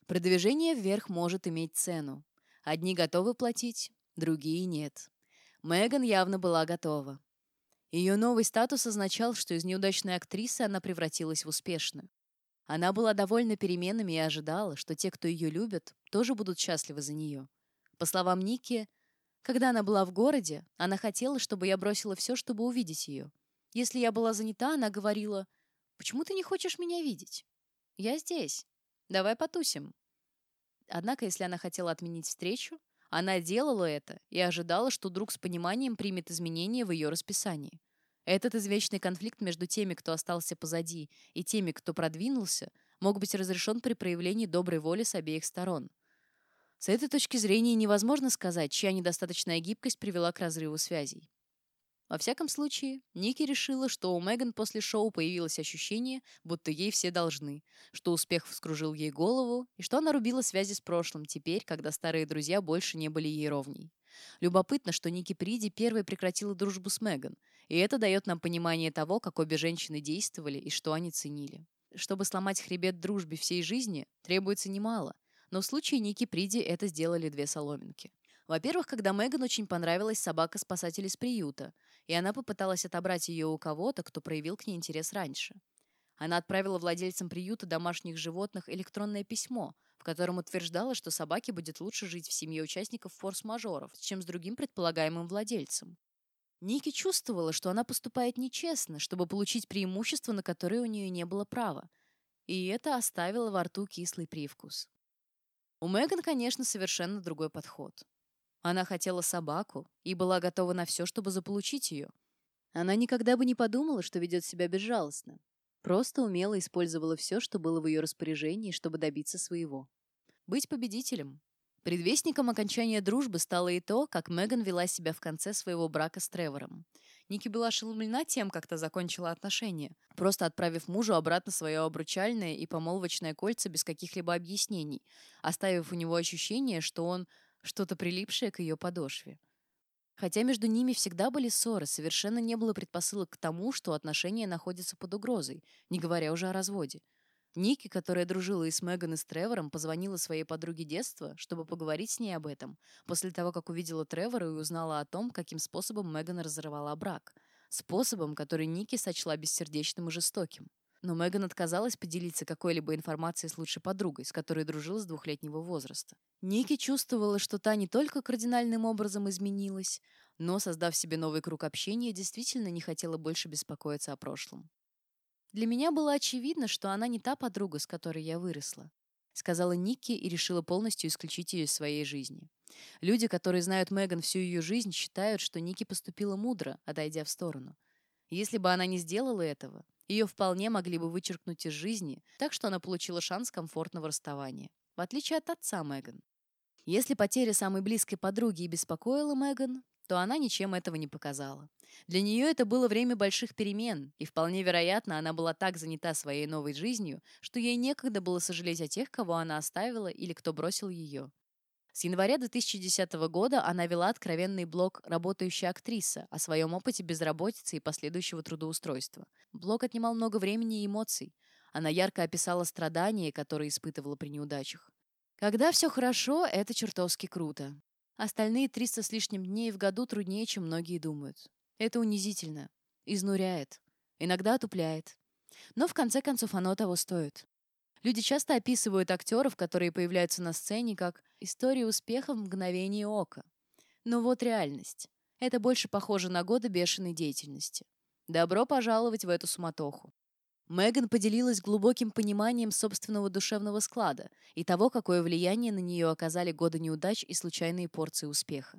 Продвижение вверх может иметь цену. Одни готовы платить, другие нет. Меган явно была готова. Ее новый статус означал, что из неудачной актрисы она превратилась в успешную. Она была довольна переменами и ожидала, что те, кто ее любят, тоже будут счастливы за нее. По словам Ники, когда она была в городе, она хотела, чтобы я бросила все, чтобы увидеть ее. Если я была занята, она говорила, «Почему ты не хочешь меня видеть? Я здесь. Давай потусим». Однако, если она хотела отменить встречу, она делала это и ожидала, что друг с пониманием примет изменения в ее расписании. Этот извечный конфликт между теми, кто остался позади, и теми, кто продвинулся, мог быть разрешен при проявлении доброй воли с обеих сторон. С этой точки зрения невозможно сказать, чья недостаточная гибкость привела к разрыву связей. Во всяком случае, Ники решила, что у Меган после шоу появилось ощущение, будто ей все должны, что успех вскружил ей голову и что она рубила связи с прошлым теперь, когда старые друзья больше не были ей ровней. Любопытно, что Ники Приди первой прекратила дружбу с Меган, и это дает нам понимание того, как обе женщины действовали и что они ценили. Чтобы сломать хребет дружбе всей жизни, требуется немало, но в случае Ники Приди это сделали две соломинки. Во-первых, когда Меган очень понравилась собака-спасатель из приюта, и она попыталась отобрать ее у кого-то, кто проявил к ней интерес раньше. Она отправила владельцам приюта домашних животных электронное письмо, в котором утверждала, что собаке будет лучше жить в семье участников форс-мажоров, чем с другим предполагаемым владельцем. Ники чувствовала, что она поступает нечестно, чтобы получить преимущество, на которое у нее не было права. И это оставило во рту кислый привкус. У Меган, конечно, совершенно другой подход. Она хотела собаку и была готова на все, чтобы заполучить ее. Она никогда бы не подумала, что ведет себя безжалостно. Просто умело использовала все, что было в ее распоряжении, чтобы добиться своего. Быть победителем. Предвестником окончания дружбы стало и то, как Меган вела себя в конце своего брака с Тревором. Ники была ошеломлена тем, как то закончила отношения, просто отправив мужу обратно свое обручальное и помолвочное кольца без каких-либо объяснений, оставив у него ощущение, что он что-то прилипшее к ее подошве. Хотя между ними всегда были ссоры, совершенно не было предпосылок к тому, что отношения находятся под угрозой, не говоря уже о разводе. Ники, которая дружила и с Меган, и с Тревором, позвонила своей подруге детства, чтобы поговорить с ней об этом, после того, как увидела Тревора и узнала о том, каким способом Меган разорвала брак. Способом, который Ники сочла бессердечным и жестоким. Но Меган отказалась поделиться какой-либо информацией с лучшей подругой, с которой дружила с двухлетнего возраста. Ники чувствовала, что та не только кардинальным образом изменилась, но, создав себе новый круг общения, действительно не хотела больше беспокоиться о прошлом. Для меня было очевидно, что она не та подруга, с которой я выросла. сказала Никки и решила полностью исключить ее из своей жизни. Люди, которые знают Меган всю ее жизнь, считают, что Ники поступила мудро, отойдя в сторону. Если бы она не сделала этого, ее вполне могли бы вычеркнуть из жизни, так что она получила шанс комфортного расставания. В отличие от отца Меган. Если потеря самой близкой подруги и беспокоила Меган, то она ничем этого не показала. Для нее это было время больших перемен, и вполне вероятно, она была так занята своей новой жизнью, что ей некогда было сожалеть о тех, кого она оставила или кто бросил ее. С января 2010 года она вела откровенный блог «Работающая актриса» о своем опыте безработицы и последующего трудоустройства. Блог отнимал много времени и эмоций. Она ярко описала страдания, которые испытывала при неудачах. Когда все хорошо, это чертовски круто. Остальные 300 с лишним дней в году труднее, чем многие думают. Это унизительно, изнуряет, иногда отупляет. Но в конце концов оно того стоит. Люди часто описывают актеров, которые появляются на сцене, как «история успеха в мгновение ока». Но вот реальность. Это больше похоже на годы бешеной деятельности. Добро пожаловать в эту суматоху. Меган поделилась глубоким пониманием собственного душевного склада и того, какое влияние на нее оказали годы неудач и случайные порции успеха.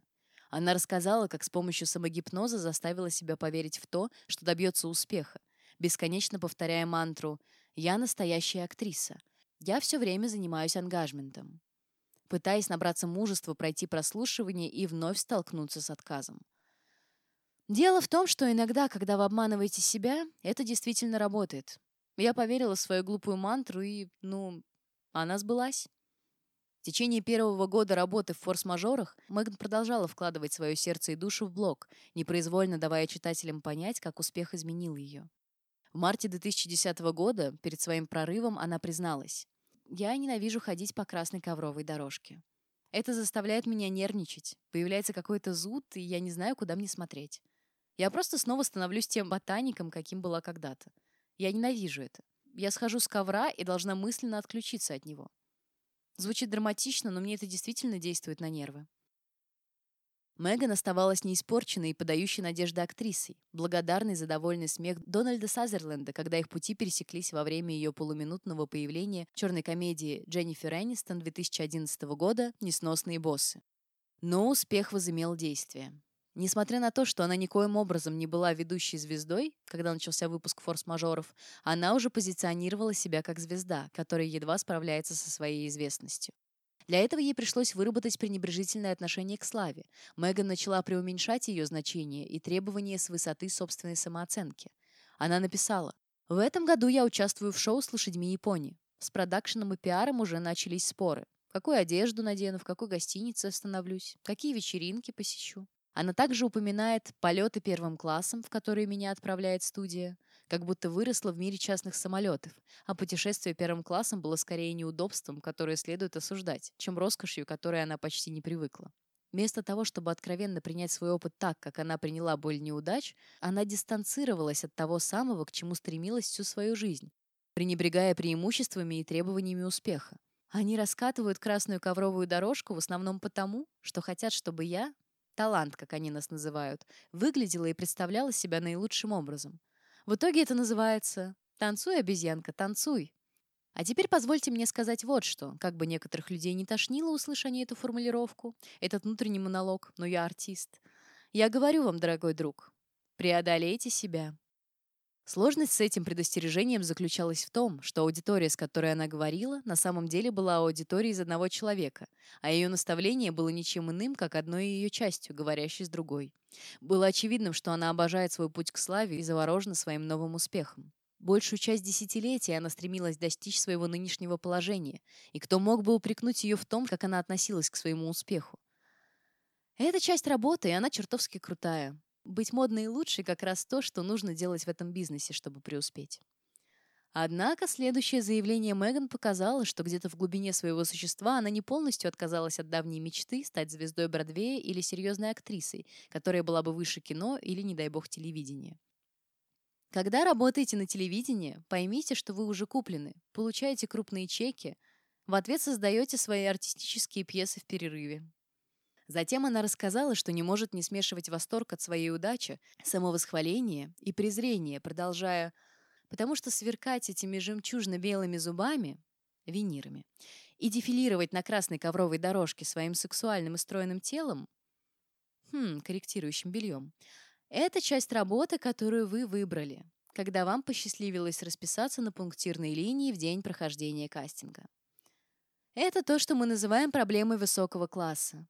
Она рассказала, как с помощью самогипноза заставила себя поверить в то, что добьется успеха, бесконечно повторяя мантру «Я настоящая актриса. Я все время занимаюсь ангажментом», пытаясь набраться мужества пройти прослушивание и вновь столкнуться с отказом. Дело в том, что иногда, когда вы обманываете себя, это действительно работает. Я поверила в свою глупую мантру, и, ну, она сбылась. В течение первого года работы в форс-мажорах Меган продолжала вкладывать свое сердце и душу в блог, непроизвольно давая читателям понять, как успех изменил ее. В марте 2010 года, перед своим прорывом, она призналась. «Я ненавижу ходить по красной ковровой дорожке. Это заставляет меня нервничать. Появляется какой-то зуд, и я не знаю, куда мне смотреть. Я просто снова становлюсь тем ботаником, каким была когда-то. Я ненавижу это. Я схожу с ковра и должна мысленно отключиться от него. Звучит драматично, но мне это действительно действует на нервы. Меган оставалась неиспорченной и подающей надежды актрисой, благодарной за довольный смех Дональда Сазерленда, когда их пути пересеклись во время ее полуминутного появления в черной комедии Дженнифер Энистон 2011 года «Несносные боссы». Но успех возымел действие. Несмотря на то, что она никоим образом не была ведущей звездой, когда начался выпуск «Форс-мажоров», она уже позиционировала себя как звезда, которая едва справляется со своей известностью. Для этого ей пришлось выработать пренебрежительное отношение к славе. Меган начала преуменьшать ее значение и требования с высоты собственной самооценки. Она написала, «В этом году я участвую в шоу с лошадьми и пони. С продакшеном и пиаром уже начались споры. Какую одежду надену, в какой гостинице остановлюсь, какие вечеринки посещу. Она также упоминает полеты первым классом, в которые меня отправляет студия, как будто выросла в мире частных самолетов, а путешествие первым классом было скорее неудобством, которое следует осуждать, чем роскошью, которой она почти не привыкла. Вместо того, чтобы откровенно принять свой опыт так, как она приняла боль неудач, она дистанцировалась от того самого, к чему стремилась всю свою жизнь, пренебрегая преимуществами и требованиями успеха. Они раскатывают красную ковровую дорожку в основном потому, что хотят, чтобы я, талант, как они нас называют, выглядела и представляла себя наилучшим образом. В итоге это называется «танцуй, обезьянка, танцуй». А теперь позвольте мне сказать вот что, как бы некоторых людей не тошнило, услышать они эту формулировку, этот внутренний монолог, но я артист. Я говорю вам, дорогой друг, преодолейте себя. Сложность с этим предостережением заключалась в том, что аудитория, с которой она говорила, на самом деле была аудиторией из одного человека, а ее наставление было ничем иным, как одной ее частью, говорящей с другой. Было очевидным, что она обожает свой путь к славе и заворожена своим новым успехом. Большую часть десятилетия она стремилась достичь своего нынешнего положения, и кто мог бы упрекнуть ее в том, как она относилась к своему успеху? Это часть работы, и она чертовски крутая. Быть модной и лучшей как раз то, что нужно делать в этом бизнесе, чтобы преуспеть. Однако следующее заявление Меган показало, что где-то в глубине своего существа она не полностью отказалась от давней мечты стать звездой Бродвея или серьезной актрисой, которая была бы выше кино или, не дай бог, телевидения. Когда работаете на телевидении, поймите, что вы уже куплены, получаете крупные чеки, в ответ создаете свои артистические пьесы в перерыве. Затем она рассказала, что не может не смешивать восторг от своей удачи, самовосхваление и презрение, продолжая «потому что сверкать этими жемчужно-белыми зубами винирами, и дефилировать на красной ковровой дорожке своим сексуальным и стройным телом, хм, корректирующим бельем, это часть работы, которую вы выбрали, когда вам посчастливилось расписаться на пунктирной линии в день прохождения кастинга. Это то, что мы называем проблемой высокого класса.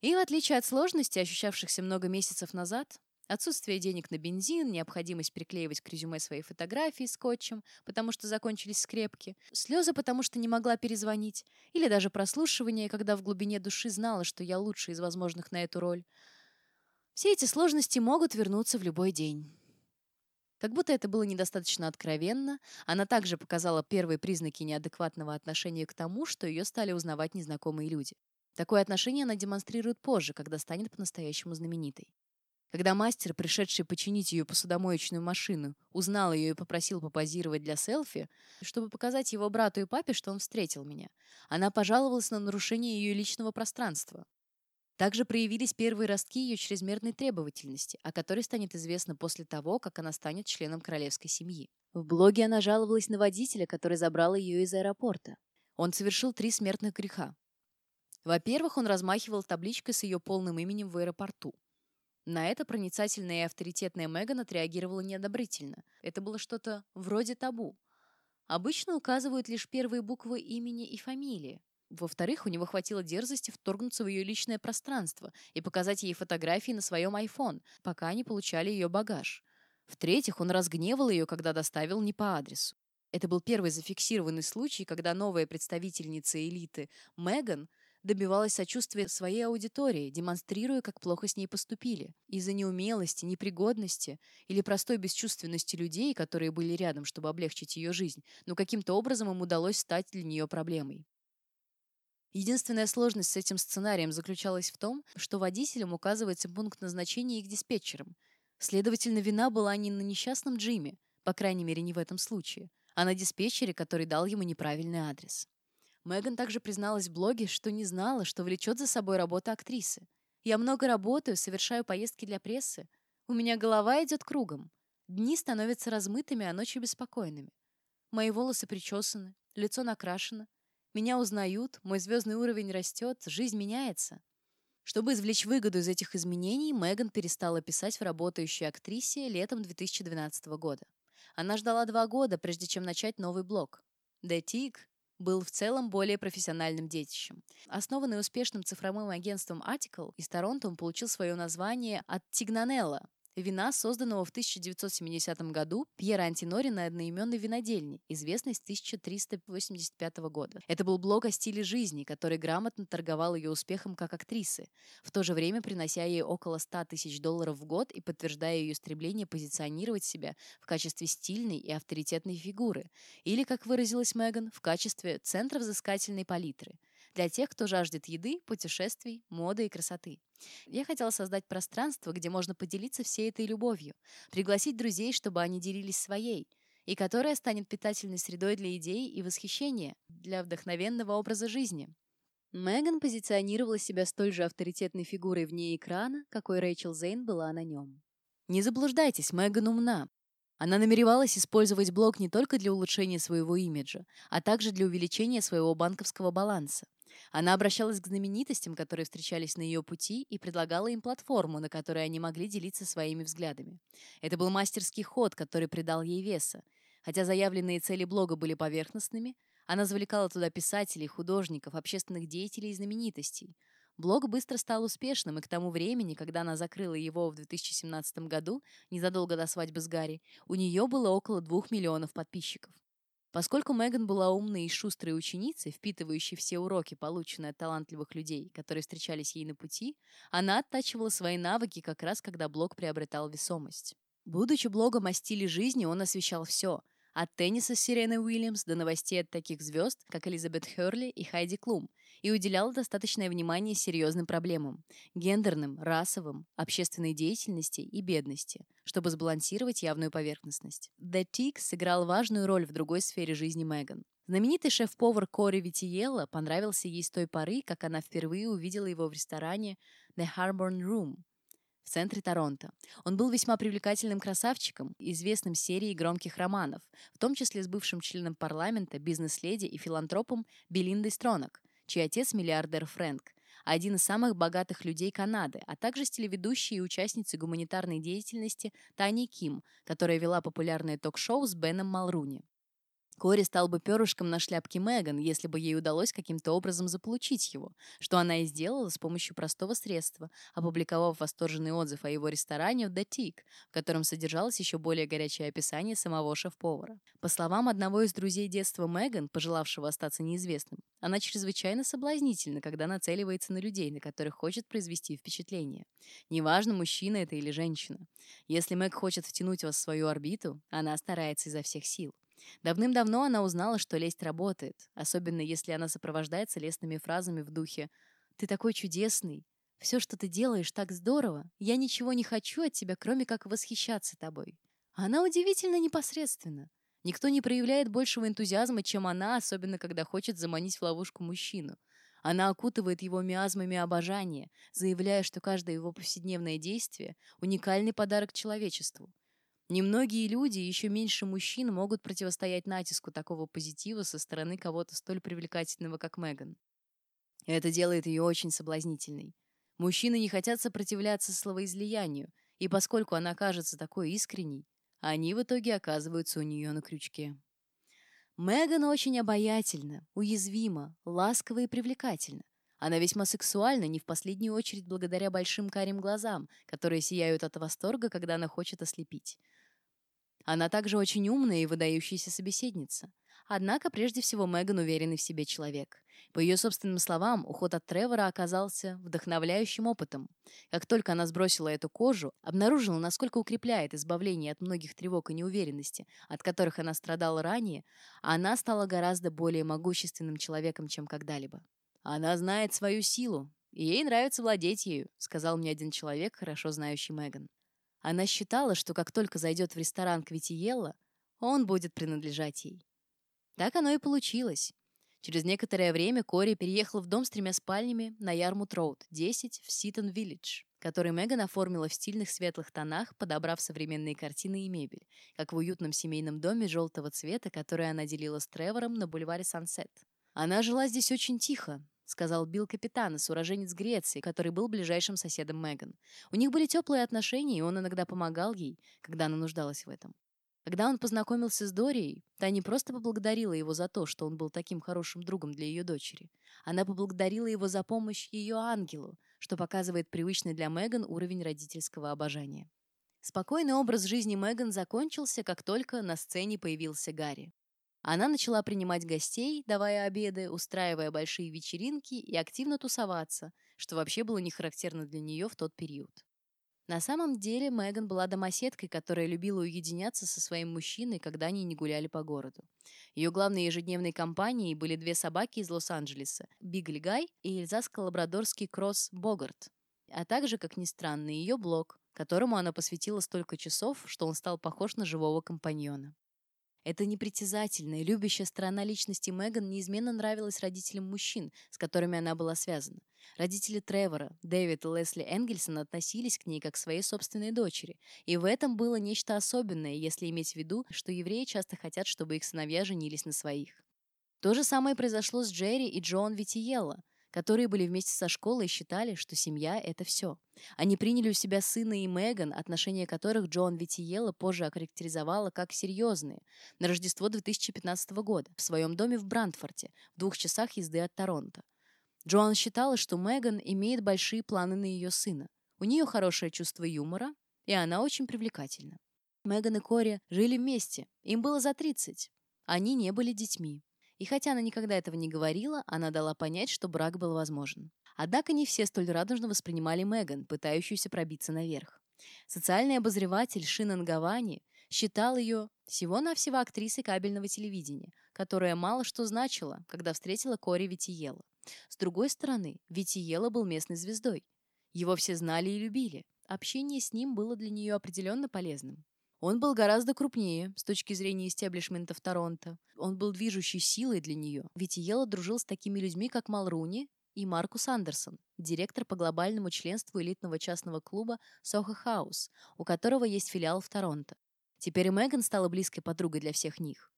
И в отличие от сложностей, ощущавшихся много месяцев назад, Отсутствие денег на бензин, необходимость приклеивать к резюме свои фотографии скотчем, потому что закончились скрепки, слезы, потому что не могла перезвонить, или даже прослушивание, когда в глубине души знала, что я лучшая из возможных на эту роль. Все эти сложности могут вернуться в любой день. Как будто это было недостаточно откровенно, она также показала первые признаки неадекватного отношения к тому, что ее стали узнавать незнакомые люди. Такое отношение она демонстрирует позже, когда станет по-настоящему знаменитой. Когда мастер, пришедший починить ее посудомоечную машину, узнал ее и попросил попозировать для селфи, чтобы показать его брату и папе, что он встретил меня, она пожаловалась на нарушение ее личного пространства. Также проявились первые ростки ее чрезмерной требовательности, о которой станет известно после того, как она станет членом королевской семьи. В блоге она жаловалась на водителя, который забрал ее из аэропорта. Он совершил три смертных греха. Во-первых, он размахивал табличкой с ее полным именем в аэропорту. На это проницательная и авторитетная Меган отреагировала неодобрительно. Это было что-то вроде табу. Обычно указывают лишь первые буквы имени и фамилии. Во-вторых, у него хватило дерзости вторгнуться в ее личное пространство и показать ей фотографии на своем iPhone, пока они получали ее багаж. В-третьих, он разгневал ее, когда доставил не по адресу. Это был первый зафиксированный случай, когда новая представительница элиты, Меган, добивалась сочувствия своей аудитории, демонстрируя, как плохо с ней поступили. Из-за неумелости, непригодности или простой бесчувственности людей, которые были рядом, чтобы облегчить ее жизнь, но каким-то образом им удалось стать для нее проблемой. Единственная сложность с этим сценарием заключалась в том, что водителям указывается пункт назначения их диспетчером. Следовательно, вина была не на несчастном Джиме, по крайней мере, не в этом случае, а на диспетчере, который дал ему неправильный адрес. Меган также призналась в блоге, что не знала, что влечет за собой работа актрисы. «Я много работаю, совершаю поездки для прессы. У меня голова идет кругом. Дни становятся размытыми, а ночи беспокойными. Мои волосы причесаны, лицо накрашено. Меня узнают, мой звездный уровень растет, жизнь меняется». Чтобы извлечь выгоду из этих изменений, Меган перестала писать в работающей актрисе летом 2012 года. Она ждала два года, прежде чем начать новый блог. The Tick был в целом более профессиональным детищем. Основанный успешным цифровым агентством Article, из Торонто он получил свое название от Тигнанелла, вина, созданного в 1970 году Пьера Антинори на одноименной винодельне, известной с 1385 года. Это был блог о стиле жизни, который грамотно торговал ее успехом как актрисы, в то же время принося ей около 100 тысяч долларов в год и подтверждая ее стремление позиционировать себя в качестве стильной и авторитетной фигуры, или, как выразилась Меган, в качестве центра взыскательной палитры для тех, кто жаждет еды, путешествий, моды и красоты. Я хотела создать пространство, где можно поделиться всей этой любовью, пригласить друзей, чтобы они делились своей, и которая станет питательной средой для идей и восхищения, для вдохновенного образа жизни. Меган позиционировала себя столь же авторитетной фигурой вне экрана, какой Рэйчел Зейн была на нем. Не заблуждайтесь, Меган умна. Она намеревалась использовать блог не только для улучшения своего имиджа, а также для увеличения своего банковского баланса. Она обращалась к знаменитостям, которые встречались на ее пути, и предлагала им платформу, на которой они могли делиться своими взглядами. Это был мастерский ход, который придал ей веса. Хотя заявленные цели блога были поверхностными, она завлекала туда писателей, художников, общественных деятелей и знаменитостей. Блог быстро стал успешным, и к тому времени, когда она закрыла его в 2017 году, незадолго до свадьбы с Гарри, у нее было около двух миллионов подписчиков. Поскольку Меган была умной и шустрой ученицей, впитывающей все уроки, полученные от талантливых людей, которые встречались ей на пути, она оттачивала свои навыки как раз когда блог приобретал весомость. Будучи блогом о стиле жизни, он освещал все – от тенниса с Сиреной Уильямс до новостей от таких звезд, как Элизабет Херли и Хайди Клум, и уделял достаточное внимание серьезным проблемам – гендерным, расовым, общественной деятельности и бедности, чтобы сбалансировать явную поверхностность. The Tick сыграл важную роль в другой сфере жизни Меган. Знаменитый шеф-повар Кори Витиелла понравился ей с той поры, как она впервые увидела его в ресторане The Harborn Room – в центре Торонто. Он был весьма привлекательным красавчиком, известным серией громких романов, в том числе с бывшим членом парламента, бизнес-леди и филантропом Белиндой Стронок, чей отец – миллиардер Фрэнк, один из самых богатых людей Канады, а также с телеведущей и участницей гуманитарной деятельности Тани Ким, которая вела популярное ток-шоу с Беном Малруни. Кори стал бы перышком на шляпке Меган, если бы ей удалось каким-то образом заполучить его, что она и сделала с помощью простого средства, опубликовав восторженный отзыв о его ресторане в Tick, в котором содержалось еще более горячее описание самого шеф-повара. По словам одного из друзей детства Меган, пожелавшего остаться неизвестным, она чрезвычайно соблазнительна, когда нацеливается на людей, на которых хочет произвести впечатление. Неважно, мужчина это или женщина. Если Мэг хочет втянуть вас в свою орбиту, она старается изо всех сил. Давным-давно она узнала, что лесть работает, особенно если она сопровождается лестными фразами в духе «Ты такой чудесный! Все, что ты делаешь, так здорово! Я ничего не хочу от тебя, кроме как восхищаться тобой!» Она удивительно непосредственна. Никто не проявляет большего энтузиазма, чем она, особенно когда хочет заманить в ловушку мужчину. Она окутывает его миазмами обожания, заявляя, что каждое его повседневное действие — уникальный подарок человечеству. Немногие люди, еще меньше мужчин, могут противостоять натиску такого позитива со стороны кого-то столь привлекательного, как Меган. Это делает ее очень соблазнительной. Мужчины не хотят сопротивляться словоизлиянию, и поскольку она кажется такой искренней, они в итоге оказываются у нее на крючке. Меган очень обаятельна, уязвима, ласкова и привлекательна. Она весьма сексуальна, не в последнюю очередь благодаря большим карим глазам, которые сияют от восторга, когда она хочет ослепить. Она также очень умная и выдающаяся собеседница. Однако, прежде всего, Меган уверенный в себе человек. По ее собственным словам, уход от Тревора оказался вдохновляющим опытом. Как только она сбросила эту кожу, обнаружила, насколько укрепляет избавление от многих тревог и неуверенности, от которых она страдала ранее, она стала гораздо более могущественным человеком, чем когда-либо. «Она знает свою силу, и ей нравится владеть ею», сказал мне один человек, хорошо знающий Меган. Она считала, что как только зайдет в ресторан Квитиелла, он будет принадлежать ей. Так оно и получилось. Через некоторое время Кори переехал в дом с тремя спальнями на Ярмут-Роуд, 10, в Ситон-Виллидж, который Меган оформила в стильных светлых тонах, подобрав современные картины и мебель, как в уютном семейном доме желтого цвета, который она делила с Тревором на бульваре Сансет. Она жила здесь очень тихо, сказал Билл Капитанес, уроженец Греции, который был ближайшим соседом Меган. У них были теплые отношения, и он иногда помогал ей, когда она нуждалась в этом. Когда он познакомился с Дорией, та не просто поблагодарила его за то, что он был таким хорошим другом для ее дочери. Она поблагодарила его за помощь ее ангелу, что показывает привычный для Меган уровень родительского обожания. Спокойный образ жизни Меган закончился, как только на сцене появился Гарри. Она начала принимать гостей, давая обеды, устраивая большие вечеринки и активно тусоваться, что вообще было не характерно для нее в тот период. На самом деле Меган была домоседкой, которая любила уединяться со своим мужчиной, когда они не гуляли по городу. Ее главной ежедневной компанией были две собаки из Лос-Анджелеса – Бигли Гай и эльзаско-лабрадорский кросс Богарт, а также, как ни странно, ее блог, которому она посвятила столько часов, что он стал похож на живого компаньона. Эта непритязательная, любящая сторона личности Меган неизменно нравилась родителям мужчин, с которыми она была связана. Родители Тревора, Дэвид и Лесли Энгельсон относились к ней как к своей собственной дочери, и в этом было нечто особенное, если иметь в виду, что евреи часто хотят, чтобы их сыновья женились на своих. То же самое произошло с Джерри и Джоан Витиелло, которые были вместе со школой и считали, что семья — это все. Они приняли у себя сына и Меган, отношения которых Джон Витиелло позже охарактеризовала как серьезные, на Рождество 2015 года в своем доме в Брантфорте, в двух часах езды от Торонто. Джоан считала, что Меган имеет большие планы на ее сына. У нее хорошее чувство юмора, и она очень привлекательна. Меган и Кори жили вместе, им было за 30. Они не были детьми. И хотя она никогда этого не говорила, она дала понять, что брак был возможен. Однако не все столь радужно воспринимали Меган, пытающуюся пробиться наверх. Социальный обозреватель Шинан Гавани считал ее всего-навсего актрисой кабельного телевидения, которая мало что значила, когда встретила Кори Витиела. С другой стороны, Витиела был местной звездой. Его все знали и любили. Общение с ним было для нее определенно полезным. Он был гораздо крупнее с точки зрения истеблишмента в Торонто. Он был движущей силой для нее, ведь Ела дружил с такими людьми, как Малруни и Маркус Андерсон, директор по глобальному членству элитного частного клуба Soho House, у которого есть филиал в Торонто. Теперь и Меган стала близкой подругой для всех них.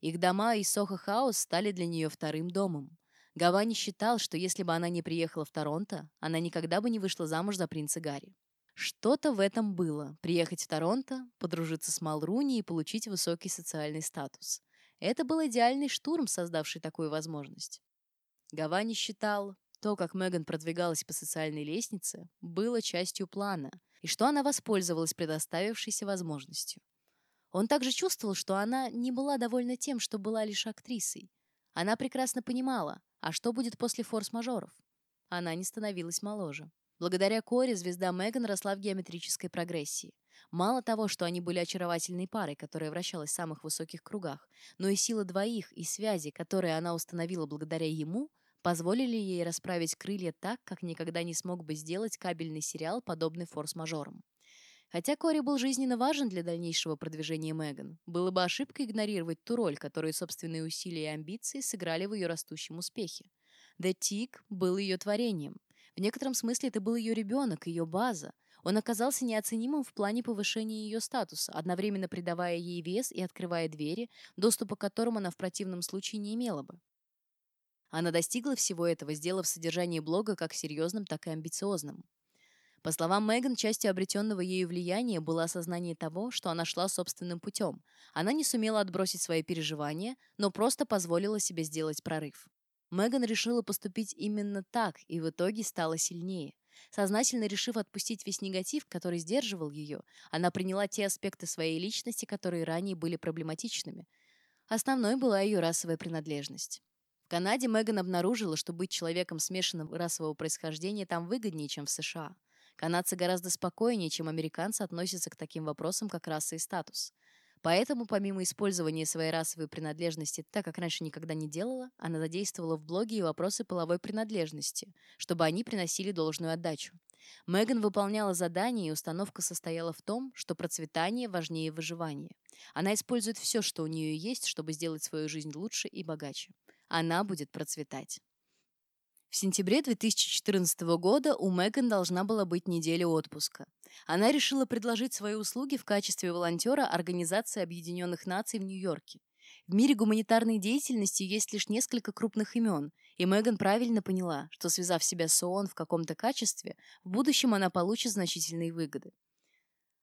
Их дома и Soho House стали для нее вторым домом. Гавани считал, что если бы она не приехала в Торонто, она никогда бы не вышла замуж за принца Гарри. Что-то в этом было — приехать в Торонто, подружиться с Малруни и получить высокий социальный статус. Это был идеальный штурм, создавший такую возможность. Гавани считал, то, как Меган продвигалась по социальной лестнице, было частью плана, и что она воспользовалась предоставившейся возможностью. Он также чувствовал, что она не была довольна тем, что была лишь актрисой. Она прекрасно понимала, а что будет после форс-мажоров? Она не становилась моложе. Благодаря Коре звезда Меган росла в геометрической прогрессии. Мало того, что они были очаровательной парой, которая вращалась в самых высоких кругах, но и сила двоих и связи, которые она установила благодаря ему, позволили ей расправить крылья так, как никогда не смог бы сделать кабельный сериал, подобный форс-мажорам. Хотя Кори был жизненно важен для дальнейшего продвижения Меган, было бы ошибкой игнорировать ту роль, которую собственные усилия и амбиции сыграли в ее растущем успехе. The Tick был ее творением. В некотором смысле это был ее ребенок, ее база. Он оказался неоценимым в плане повышения ее статуса, одновременно придавая ей вес и открывая двери, доступа к которым она в противном случае не имела бы. Она достигла всего этого, сделав содержание блога как серьезным, так и амбициозным. По словам Меган, частью обретенного ею влияния было осознание того, что она шла собственным путем. Она не сумела отбросить свои переживания, но просто позволила себе сделать прорыв. Меган решила поступить именно так и в итоге стала сильнее. Сознательно решив отпустить весь негатив, который сдерживал ее, она приняла те аспекты своей личности, которые ранее были проблематичными. Основной была ее расовая принадлежность. Канаде Меган обнаружила, что быть человеком смешанного расового происхождения там выгоднее, чем в США. Канадцы гораздо спокойнее, чем американцы относятся к таким вопросам, как раса и статус. Поэтому, помимо использования своей расовой принадлежности, так как раньше никогда не делала, она задействовала в блоге и вопросы половой принадлежности, чтобы они приносили должную отдачу. Меган выполняла задание, и установка состояла в том, что процветание важнее выживания. Она использует все, что у нее есть, чтобы сделать свою жизнь лучше и богаче она будет процветать. В сентябре 2014 года у Меган должна была быть неделя отпуска. Она решила предложить свои услуги в качестве волонтера Организации Объединенных Наций в Нью-Йорке. В мире гуманитарной деятельности есть лишь несколько крупных имен, и Меган правильно поняла, что, связав себя с ООН в каком-то качестве, в будущем она получит значительные выгоды.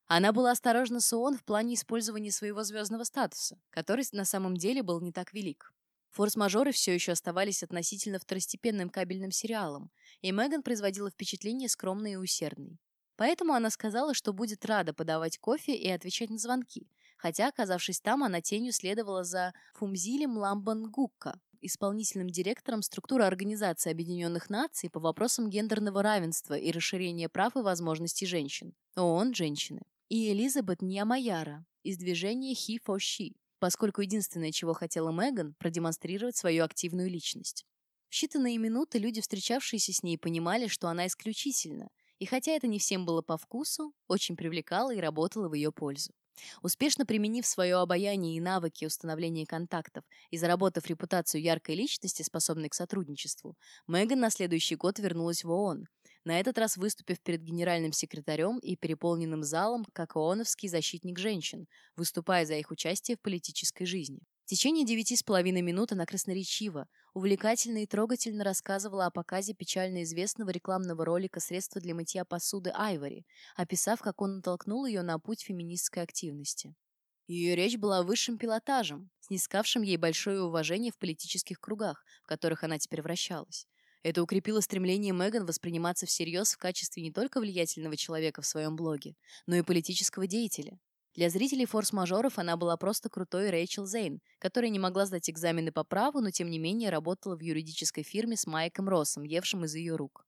Она была осторожна с ООН в плане использования своего звездного статуса, который на самом деле был не так велик. Форс-мажоры все еще оставались относительно второстепенным кабельным сериалом, и Меган производила впечатление скромной и усердной. Поэтому она сказала, что будет рада подавать кофе и отвечать на звонки, хотя, оказавшись там, она тенью следовала за Фумзилем Ламбангукка, исполнительным директором структуры Организации Объединенных Наций по вопросам гендерного равенства и расширения прав и возможностей женщин, ООН «Женщины», и Элизабет Ньямаяра из движения He for She, поскольку единственное, чего хотела Меган, продемонстрировать свою активную личность. В считанные минуты люди, встречавшиеся с ней, понимали, что она исключительна, и хотя это не всем было по вкусу, очень привлекала и работала в ее пользу. Успешно применив свое обаяние и навыки установления контактов и заработав репутацию яркой личности, способной к сотрудничеству, Меган на следующий год вернулась в ООН, на этот раз выступив перед генеральным секретарем и переполненным залом как ООНовский защитник женщин, выступая за их участие в политической жизни. В течение девяти с половиной минут она красноречиво, увлекательно и трогательно рассказывала о показе печально известного рекламного ролика «Средства для мытья посуды Айвори», описав, как он натолкнул ее на путь феминистской активности. Ее речь была высшим пилотажем, снискавшим ей большое уважение в политических кругах, в которых она теперь вращалась. Это укрепило стремление Меган восприниматься всерьез в качестве не только влиятельного человека в своем блоге, но и политического деятеля. Для зрителей форс-мажоров она была просто крутой Рэйчел Зейн, которая не могла сдать экзамены по праву, но тем не менее работала в юридической фирме с Майком Россом, евшим из ее рук.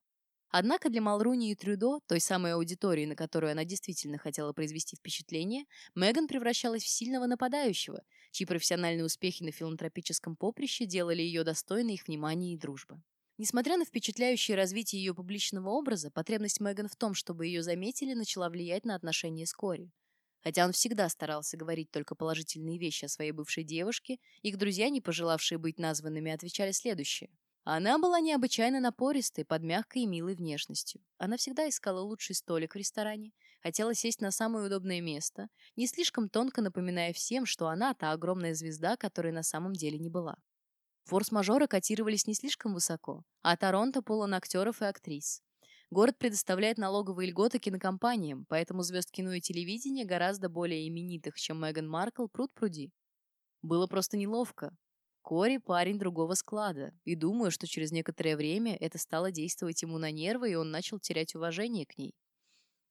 Однако для Малруни и Трюдо, той самой аудитории, на которую она действительно хотела произвести впечатление, Меган превращалась в сильного нападающего, чьи профессиональные успехи на филантропическом поприще делали ее достойной их внимания и дружбы. Несмотря на впечатляющее развитие ее публичного образа, потребность Меган в том, чтобы ее заметили, начала влиять на отношения с Кори. Хотя он всегда старался говорить только положительные вещи о своей бывшей девушке, их друзья, не пожелавшие быть названными, отвечали следующее. Она была необычайно напористой, под мягкой и милой внешностью. Она всегда искала лучший столик в ресторане, хотела сесть на самое удобное место, не слишком тонко напоминая всем, что она та огромная звезда, которой на самом деле не была. Форс-мажоры котировались не слишком высоко, а Торонто полон актеров и актрис. Город предоставляет налоговые льготы кинокомпаниям, поэтому звезд кино и телевидения гораздо более именитых, чем Меган Маркл, пруд-пруди. Было просто неловко. Кори парень другого склада, и думаю, что через некоторое время это стало действовать ему на нервы, и он начал терять уважение к ней.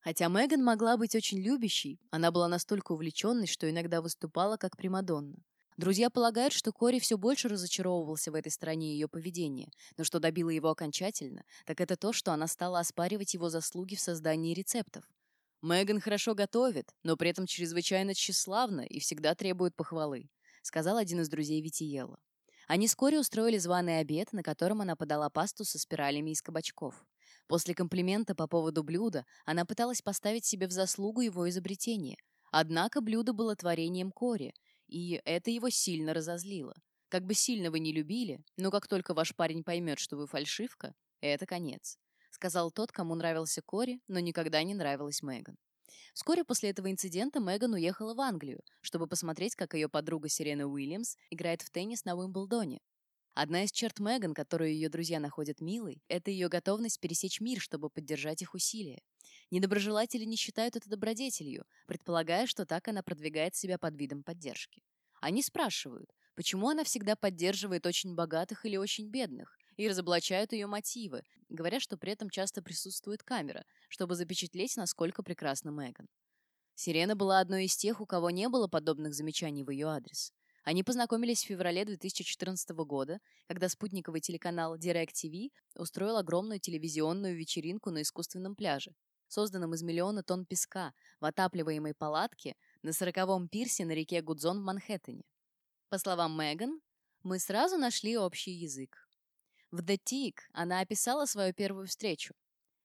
Хотя Меган могла быть очень любящей, она была настолько увлеченной, что иногда выступала как Примадонна. Друзья полагают, что Кори все больше разочаровывался в этой стороне ее поведения, но что добило его окончательно, так это то, что она стала оспаривать его заслуги в создании рецептов. Меган хорошо готовит, но при этом чрезвычайно тщеславна и всегда требует похвалы сказал один из друзей Витиела. Они вскоре устроили званый обед, на котором она подала пасту со спиралями из кабачков. После комплимента по поводу блюда она пыталась поставить себе в заслугу его изобретение. Однако блюдо было творением Кори, и это его сильно разозлило. Как бы сильно вы не любили, но как только ваш парень поймет, что вы фальшивка, это конец. Сказал тот, кому нравился Кори, но никогда не нравилась Меган. Вскоре после этого инцидента Меган уехала в Англию, чтобы посмотреть, как ее подруга Сирена Уильямс играет в теннис на Уимблдоне. Одна из черт Меган, которую ее друзья находят милой, это ее готовность пересечь мир, чтобы поддержать их усилия. Недоброжелатели не считают это добродетелью, предполагая, что так она продвигает себя под видом поддержки. Они спрашивают, почему она всегда поддерживает очень богатых или очень бедных, и разоблачают ее мотивы, говоря, что при этом часто присутствует камера, чтобы запечатлеть, насколько прекрасна Меган. Сирена была одной из тех, у кого не было подобных замечаний в ее адрес. Они познакомились в феврале 2014 года, когда спутниковый телеканал DirecTV устроил огромную телевизионную вечеринку на искусственном пляже, созданном из миллиона тонн песка в отапливаемой палатке на сороковом пирсе на реке Гудзон в Манхэттене. По словам Меган, мы сразу нашли общий язык. В The Tick она описала свою первую встречу.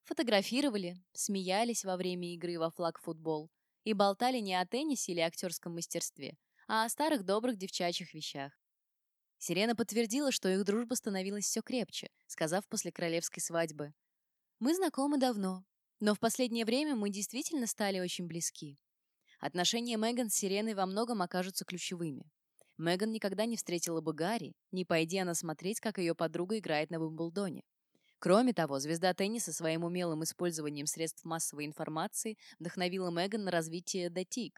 Фотографировали, смеялись во время игры во флаг-футбол и болтали не о теннисе или актерском мастерстве, а о старых добрых девчачьих вещах. Сирена подтвердила, что их дружба становилась все крепче, сказав после королевской свадьбы. «Мы знакомы давно, но в последнее время мы действительно стали очень близки. Отношения Меган с Сиреной во многом окажутся ключевыми. Меган никогда не встретила бы Гарри, не пойди она смотреть, как ее подруга играет на Вимблдоне. Кроме того, звезда тенниса своим умелым использованием средств массовой информации вдохновила Меган на развитие Tick.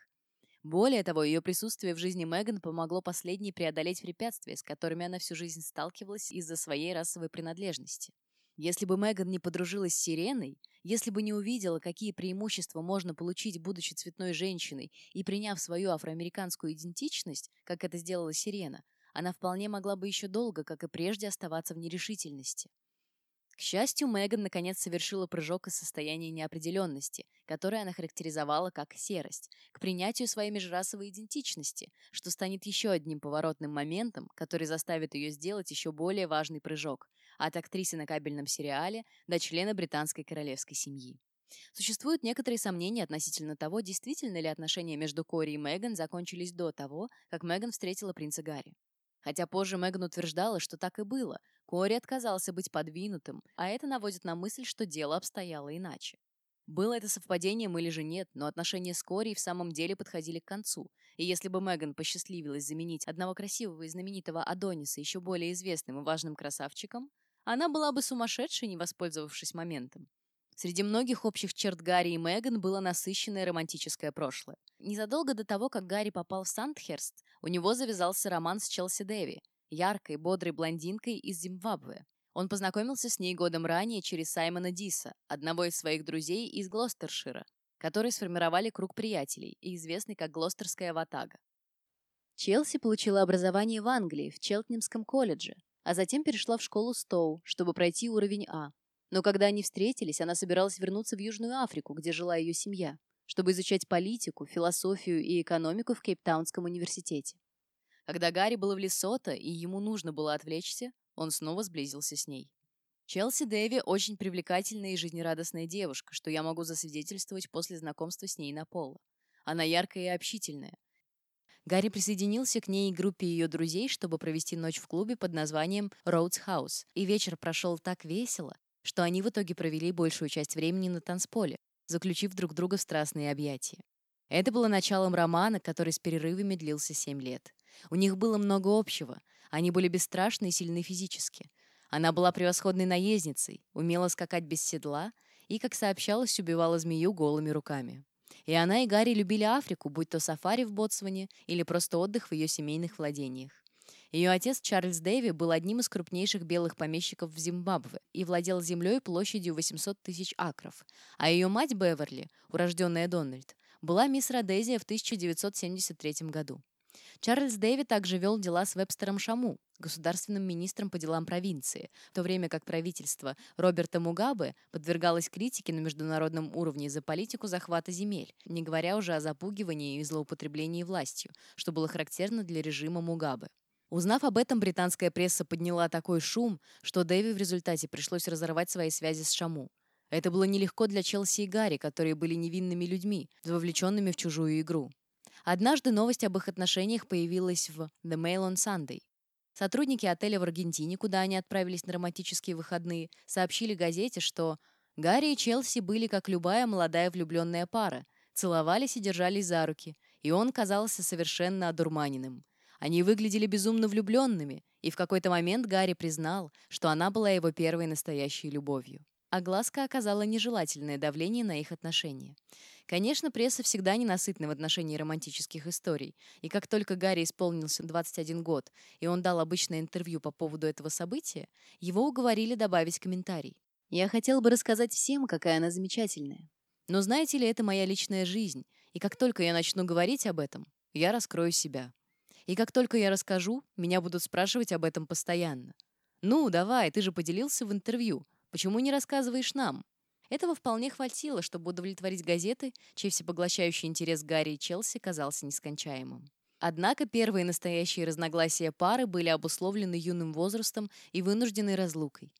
Более того, ее присутствие в жизни Меган помогло последней преодолеть препятствия, с которыми она всю жизнь сталкивалась из-за своей расовой принадлежности. Если бы Меган не подружилась с Сиреной, если бы не увидела, какие преимущества можно получить, будучи цветной женщиной и приняв свою афроамериканскую идентичность, как это сделала Сирена, она вполне могла бы еще долго, как и прежде, оставаться в нерешительности. К счастью, Меган наконец совершила прыжок из состояния неопределенности, которое она характеризовала как серость, к принятию своей межрасовой идентичности, что станет еще одним поворотным моментом, который заставит ее сделать еще более важный прыжок от актрисы на кабельном сериале до члена британской королевской семьи. Существуют некоторые сомнения относительно того, действительно ли отношения между Кори и Меган закончились до того, как Меган встретила принца Гарри. Хотя позже Меган утверждала, что так и было. Кори отказался быть подвинутым, а это наводит на мысль, что дело обстояло иначе. Было это совпадением или же нет, но отношения с Кори в самом деле подходили к концу. И если бы Меган посчастливилась заменить одного красивого и знаменитого Адониса еще более известным и важным красавчиком, она была бы сумасшедшей, не воспользовавшись моментом. Среди многих общих черт Гарри и Меган было насыщенное романтическое прошлое. Незадолго до того, как Гарри попал в Сандхерст, у него завязался роман с Челси Дэви, яркой, бодрой блондинкой из Зимбабве. Он познакомился с ней годом ранее через Саймона Диса, одного из своих друзей из Глостершира, которые сформировали круг приятелей известный как Глостерская ватага. Челси получила образование в Англии, в Челтнимском колледже, а затем перешла в школу Стоу, чтобы пройти уровень А. Но когда они встретились, она собиралась вернуться в Южную Африку, где жила ее семья, чтобы изучать политику, философию и экономику в Кейптаунском университете. Когда Гарри был в Лесото и ему нужно было отвлечься, он снова сблизился с ней. Челси Дэви очень привлекательная и жизнерадостная девушка, что я могу засвидетельствовать после знакомства с ней на поло. Она яркая и общительная. Гарри присоединился к ней и группе ее друзей, чтобы провести ночь в клубе под названием Роудс Хаус. И вечер прошел так весело, что они в итоге провели большую часть времени на танцполе, заключив друг друга в страстные объятия. Это было началом романа, который с перерывами длился семь лет. У них было много общего. Они были бесстрашны и сильны физически. Она была превосходной наездницей, умела скакать без седла и, как сообщалось, убивала змею голыми руками. И она и Гарри любили Африку, будь то сафари в Ботсване или просто отдых в ее семейных владениях. Ее отец Чарльз Дэви был одним из крупнейших белых помещиков в Зимбабве и владел землей площадью 800 тысяч акров, а ее мать Беверли, урожденная Дональд, была мисс Родезия в 1973 году. Чарльз Дэви также вел дела с Вебстером Шаму, государственным министром по делам провинции, в то время как правительство Роберта Мугабе подвергалось критике на международном уровне за политику захвата земель, не говоря уже о запугивании и злоупотреблении властью, что было характерно для режима Мугабе. Узнав об этом, британская пресса подняла такой шум, что Дэви в результате пришлось разорвать свои связи с Шаму. Это было нелегко для Челси и Гарри, которые были невинными людьми, вовлеченными в чужую игру. Однажды новость об их отношениях появилась в The Mail on Sunday. Сотрудники отеля в Аргентине, куда они отправились на романтические выходные, сообщили газете, что Гарри и Челси были как любая молодая влюбленная пара, целовались и держались за руки, и он казался совершенно одурманенным. Они выглядели безумно влюбленными, и в какой-то момент Гарри признал, что она была его первой настоящей любовью. Огласка оказала нежелательное давление на их отношения. Конечно, пресса всегда ненасытна в отношении романтических историй, и как только Гарри исполнился 21 год, и он дал обычное интервью по поводу этого события, его уговорили добавить комментарий. «Я хотел бы рассказать всем, какая она замечательная. Но знаете ли, это моя личная жизнь, и как только я начну говорить об этом, я раскрою себя. И как только я расскажу, меня будут спрашивать об этом постоянно. Ну, давай, ты же поделился в интервью. Почему не рассказываешь нам? Этого вполне хватило, чтобы удовлетворить газеты, чей всепоглощающий интерес Гарри и Челси казался нескончаемым. Однако первые настоящие разногласия пары были обусловлены юным возрастом и вынужденной разлукой.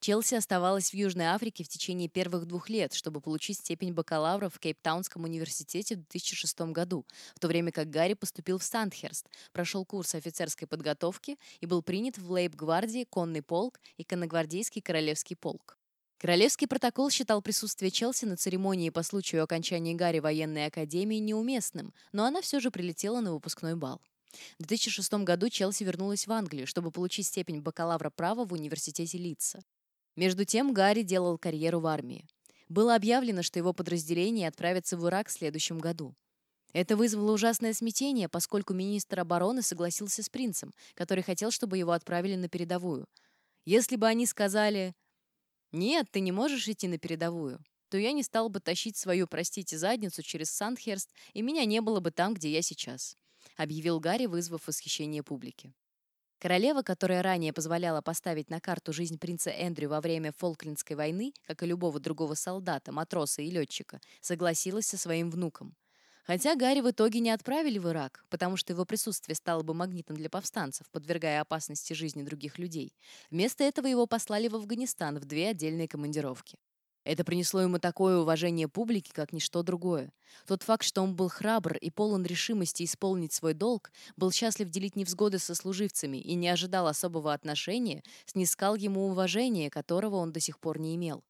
Челси оставалась в Южной Африке в течение первых двух лет, чтобы получить степень бакалавра в Кейптаунском университете в 2006 году, в то время как Гарри поступил в Сандхерст, прошел курс офицерской подготовки и был принят в Лейб-гвардии, конный полк и конногвардейский королевский полк. Королевский протокол считал присутствие Челси на церемонии по случаю окончания Гарри военной академии неуместным, но она все же прилетела на выпускной бал. В 2006 году Челси вернулась в Англию, чтобы получить степень бакалавра права в университете Лидса. Между тем Гарри делал карьеру в армии. Было объявлено, что его подразделение отправится в Ирак в следующем году. Это вызвало ужасное смятение, поскольку министр обороны согласился с принцем, который хотел, чтобы его отправили на передовую. Если бы они сказали «Нет, ты не можешь идти на передовую», то я не стал бы тащить свою, простите, задницу через Сандхерст, и меня не было бы там, где я сейчас», — объявил Гарри, вызвав восхищение публики. Королева, которая ранее позволяла поставить на карту жизнь принца Эндрю во время Фолклендской войны, как и любого другого солдата, матроса и летчика, согласилась со своим внуком. Хотя Гарри в итоге не отправили в Ирак, потому что его присутствие стало бы магнитом для повстанцев, подвергая опасности жизни других людей. Вместо этого его послали в Афганистан в две отдельные командировки. Это принесло ему такое уважение публики, как ничто другое. Тот факт, что он был храбр и полон решимости исполнить свой долг, был счастлив делить невзгоды со служивцами и не ожидал особого отношения, снискал ему уважение, которого он до сих пор не имел.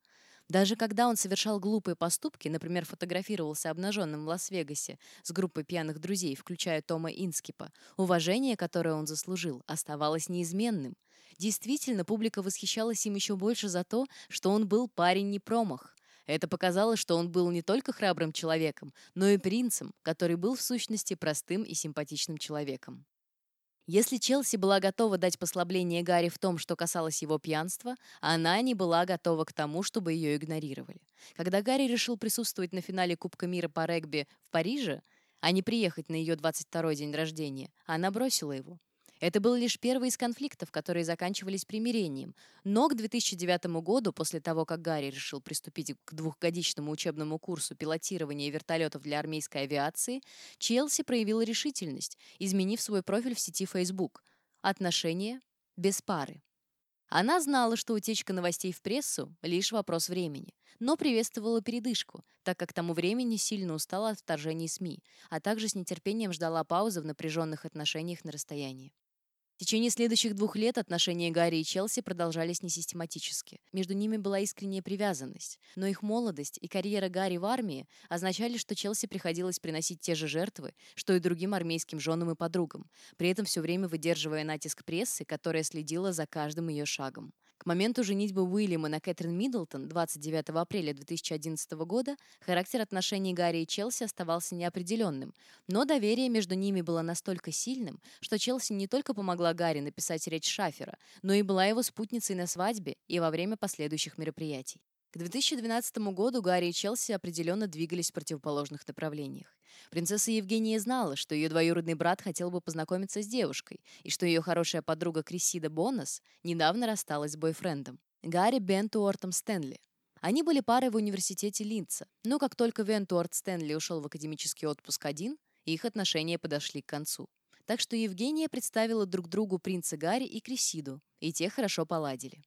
Даже когда он совершал глупые поступки, например, фотографировался обнаженным в Лас-Вегасе с группой пьяных друзей, включая Тома Инскипа, уважение, которое он заслужил, оставалось неизменным. Действительно, публика восхищалась им еще больше за то, что он был парень не промах. Это показало, что он был не только храбрым человеком, но и принцем, который был в сущности простым и симпатичным человеком. Если Челси была готова дать послабление Гарри в том, что касалось его пьянства, она не была готова к тому, чтобы ее игнорировали. Когда Гарри решил присутствовать на финале Кубка мира по регби в Париже, а не приехать на ее 22-й день рождения, она бросила его. Это был лишь первый из конфликтов, которые заканчивались примирением. Но к 2009 году, после того, как Гарри решил приступить к двухгодичному учебному курсу пилотирования вертолетов для армейской авиации, Челси проявила решительность, изменив свой профиль в сети Facebook. Отношения без пары. Она знала, что утечка новостей в прессу — лишь вопрос времени, но приветствовала передышку, так как тому времени сильно устала от вторжений СМИ, а также с нетерпением ждала паузы в напряженных отношениях на расстоянии. В течение следующих двух лет отношения Гарри и Челси продолжались несистематически. Между ними была искренняя привязанность, но их молодость и карьера Гарри в армии означали, что Челси приходилось приносить те же жертвы, что и другим армейским женам и подругам, при этом все время выдерживая натиск прессы, которая следила за каждым ее шагом. Моменту женитьбы Уильяма на Кэтрин Миддлтон 29 апреля 2011 года характер отношений Гарри и Челси оставался неопределенным, но доверие между ними было настолько сильным, что Челси не только помогла Гарри написать речь Шафера, но и была его спутницей на свадьбе и во время последующих мероприятий. К 2012 году Гарри и Челси определенно двигались в противоположных направлениях. Принцесса Евгения знала, что ее двоюродный брат хотел бы познакомиться с девушкой, и что ее хорошая подруга Крисида Бонас недавно рассталась с бойфрендом. Гарри Бентуортом Стэнли. Они были парой в университете Линца, но как только Вентуорт Стэнли ушел в академический отпуск один, их отношения подошли к концу. Так что Евгения представила друг другу принца Гарри и Крисиду, и те хорошо поладили.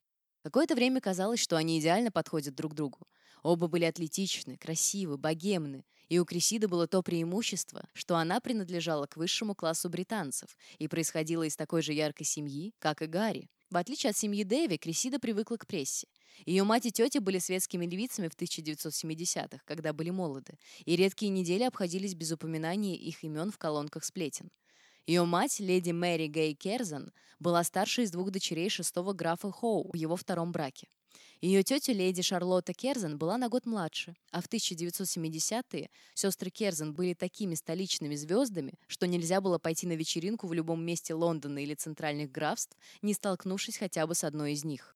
Какое-то время казалось, что они идеально подходят друг другу. Оба были атлетичны, красивы, богемны, и у Крисиды было то преимущество, что она принадлежала к высшему классу британцев и происходила из такой же яркой семьи, как и Гарри. В отличие от семьи Дэви, Крисида привыкла к прессе. Ее мать и тетя были светскими львицами в 1970-х, когда были молоды, и редкие недели обходились без упоминания их имен в колонках сплетен. Ее мать, леди Мэри Гей Керзен, была старшей из двух дочерей шестого графа Хоу в его втором браке. Ее тетя, леди Шарлотта Керзен, была на год младше, а в 1970-е сестры Керзен были такими столичными звездами, что нельзя было пойти на вечеринку в любом месте Лондона или центральных графств, не столкнувшись хотя бы с одной из них.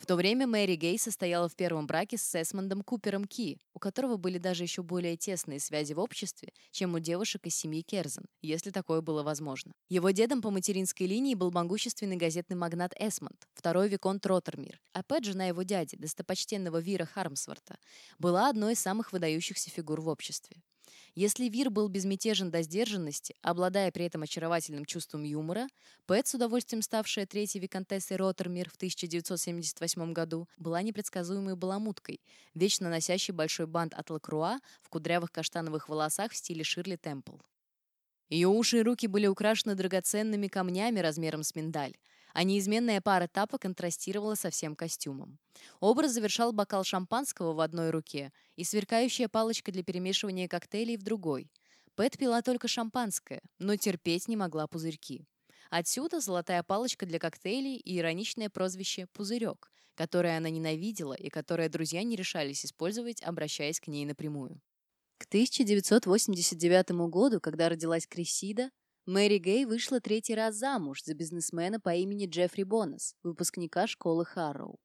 В то время Мэри Гей состояла в первом браке с Эсмондом Купером Ки, у которого были даже еще более тесные связи в обществе, чем у девушек из семьи Керзен, если такое было возможно. Его дедом по материнской линии был могущественный газетный магнат Эсмонд, второй виконт Роттермир, опять жена его дяди, достопочтенного Вира Хармсворта, была одной из самых выдающихся фигур в обществе. Если Вир был безмятежен до сдержанности, обладая при этом очаровательным чувством юмора, Пэт, с удовольствием ставшая третьей виконтессой Роттермир в 1978 году, была непредсказуемой баламуткой, вечно носящей большой бант от Лакруа в кудрявых каштановых волосах в стиле Ширли Темпл. Ее уши и руки были украшены драгоценными камнями размером с миндаль, а неизменная пара тапок контрастировала со всем костюмом. Образ завершал бокал шампанского в одной руке и сверкающая палочка для перемешивания коктейлей в другой. Пэт пила только шампанское, но терпеть не могла пузырьки. Отсюда золотая палочка для коктейлей и ироничное прозвище «пузырек», которое она ненавидела и которое друзья не решались использовать, обращаясь к ней напрямую. К 1989 году, когда родилась Крисида, Мэри Гей вышла третий раз замуж за бизнесмена по имени Джеффри Бонас, выпускника школы Харроу.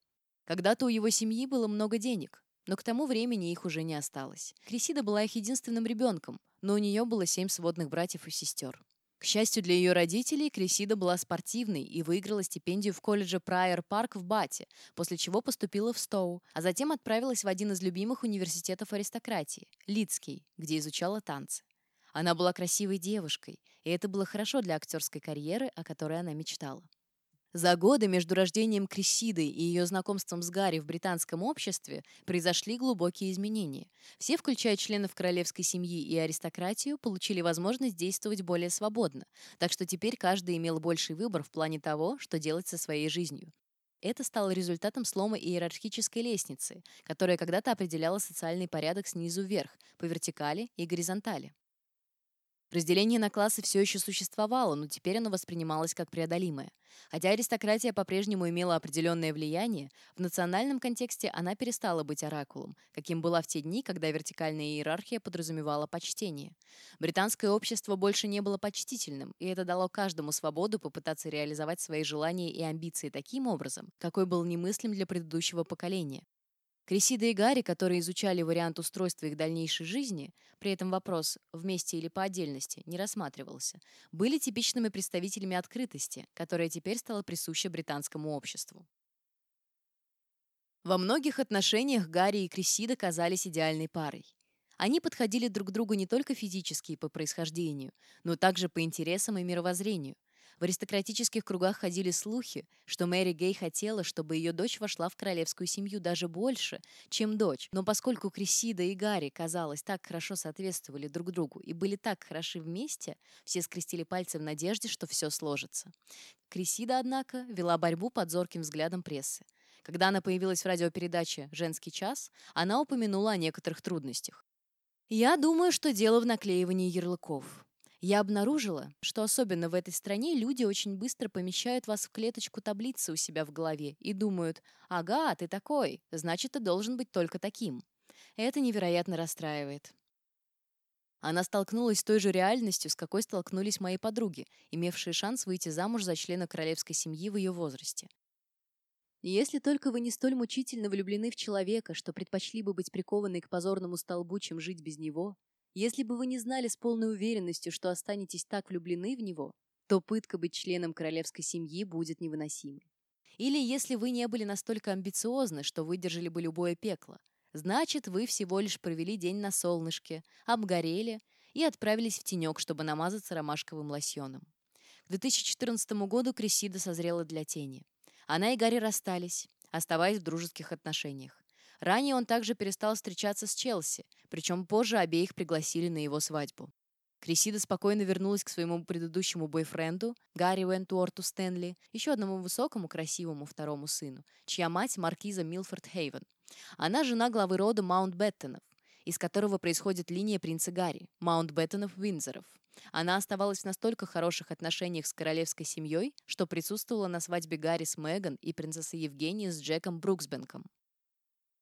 Когда-то у его семьи было много денег, но к тому времени их уже не осталось. Крисида была их единственным ребенком, но у нее было семь сводных братьев и сестер. К счастью для ее родителей, Крисида была спортивной и выиграла стипендию в колледже Прайер Парк в Бате, после чего поступила в Стоу, а затем отправилась в один из любимых университетов аристократии – Лидский, где изучала танцы. Она была красивой девушкой, и это было хорошо для актерской карьеры, о которой она мечтала. За годы между рождением Крисиды и ее знакомством с Гарри в британском обществе произошли глубокие изменения. Все, включая членов королевской семьи и аристократию, получили возможность действовать более свободно, так что теперь каждый имел больший выбор в плане того, что делать со своей жизнью. Это стало результатом слома иерархической лестницы, которая когда-то определяла социальный порядок снизу вверх, по вертикали и горизонтали. Разделение на классы все еще существовало, но теперь оно воспринималось как преодолимое. Хотя аристократия по-прежнему имела определенное влияние, в национальном контексте она перестала быть оракулом, каким была в те дни, когда вертикальная иерархия подразумевала почтение. Британское общество больше не было почтительным, и это дало каждому свободу попытаться реализовать свои желания и амбиции таким образом, какой был немыслим для предыдущего поколения. Крисида и Гарри, которые изучали вариант устройства их дальнейшей жизни, при этом вопрос вместе или по отдельности не рассматривался, были типичными представителями открытости, которая теперь стала присуща британскому обществу. Во многих отношениях Гарри и Крисида казались идеальной парой. Они подходили друг к другу не только физически и по происхождению, но также по интересам и мировоззрению. В аристократических кругах ходили слухи, что Мэри Гей хотела, чтобы ее дочь вошла в королевскую семью даже больше, чем дочь. Но поскольку Крисида и Гарри, казалось, так хорошо соответствовали друг другу и были так хороши вместе, все скрестили пальцы в надежде, что все сложится. Крисида, однако, вела борьбу под зорким взглядом прессы. Когда она появилась в радиопередаче «Женский час», она упомянула о некоторых трудностях. «Я думаю, что дело в наклеивании ярлыков. Я обнаружила, что особенно в этой стране люди очень быстро помещают вас в клеточку таблицы у себя в голове и думают «Ага, ты такой, значит, ты должен быть только таким». Это невероятно расстраивает. Она столкнулась с той же реальностью, с какой столкнулись мои подруги, имевшие шанс выйти замуж за члена королевской семьи в ее возрасте. Если только вы не столь мучительно влюблены в человека, что предпочли бы быть прикованной к позорному столбу, чем жить без него, если бы вы не знали с полной уверенностью, что останетесь так влюблены в него, то пытка быть членом королевской семьи будет невыносимой. Или если вы не были настолько амбициозны, что выдержали бы любое пекло, значит, вы всего лишь провели день на солнышке, обгорели и отправились в тенек, чтобы намазаться ромашковым лосьоном. К 2014 году Крисида созрела для тени. Она и Гарри расстались, оставаясь в дружеских отношениях. Ранее он также перестал встречаться с Челси, причем позже обеих пригласили на его свадьбу. Крисида спокойно вернулась к своему предыдущему бойфренду, Гарри Уэнтуорту Стэнли, еще одному высокому, красивому второму сыну, чья мать маркиза Милфорд Хейвен. Она жена главы рода Маунт-Беттонов, из которого происходит линия принца Гарри, Маунт-Беттонов-Виндзоров. Она оставалась в настолько хороших отношениях с королевской семьей, что присутствовала на свадьбе Гарри с Меган и принцессы Евгении с Джеком Бруксбенком.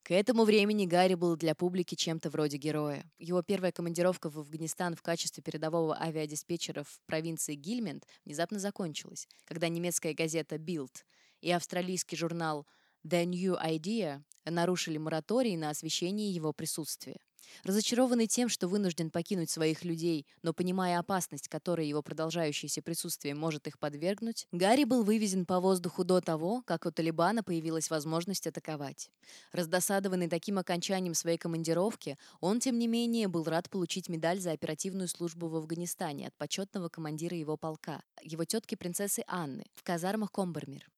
К этому времени Гарри был для публики чем-то вроде героя. Его первая командировка в Афганистан в качестве передового авиадиспетчера в провинции Гильмент внезапно закончилась, когда немецкая газета Bild и австралийский журнал The New Idea нарушили мораторий на освещение его присутствия. Разочарованный тем, что вынужден покинуть своих людей, но понимая опасность, которой его продолжающееся присутствие может их подвергнуть, Гарри был вывезен по воздуху до того, как у Талибана появилась возможность атаковать. Раздосадованный таким окончанием своей командировки, он, тем не менее, был рад получить медаль за оперативную службу в Афганистане от почетного командира его полка, его тетки принцессы Анны, в казармах Комбермир.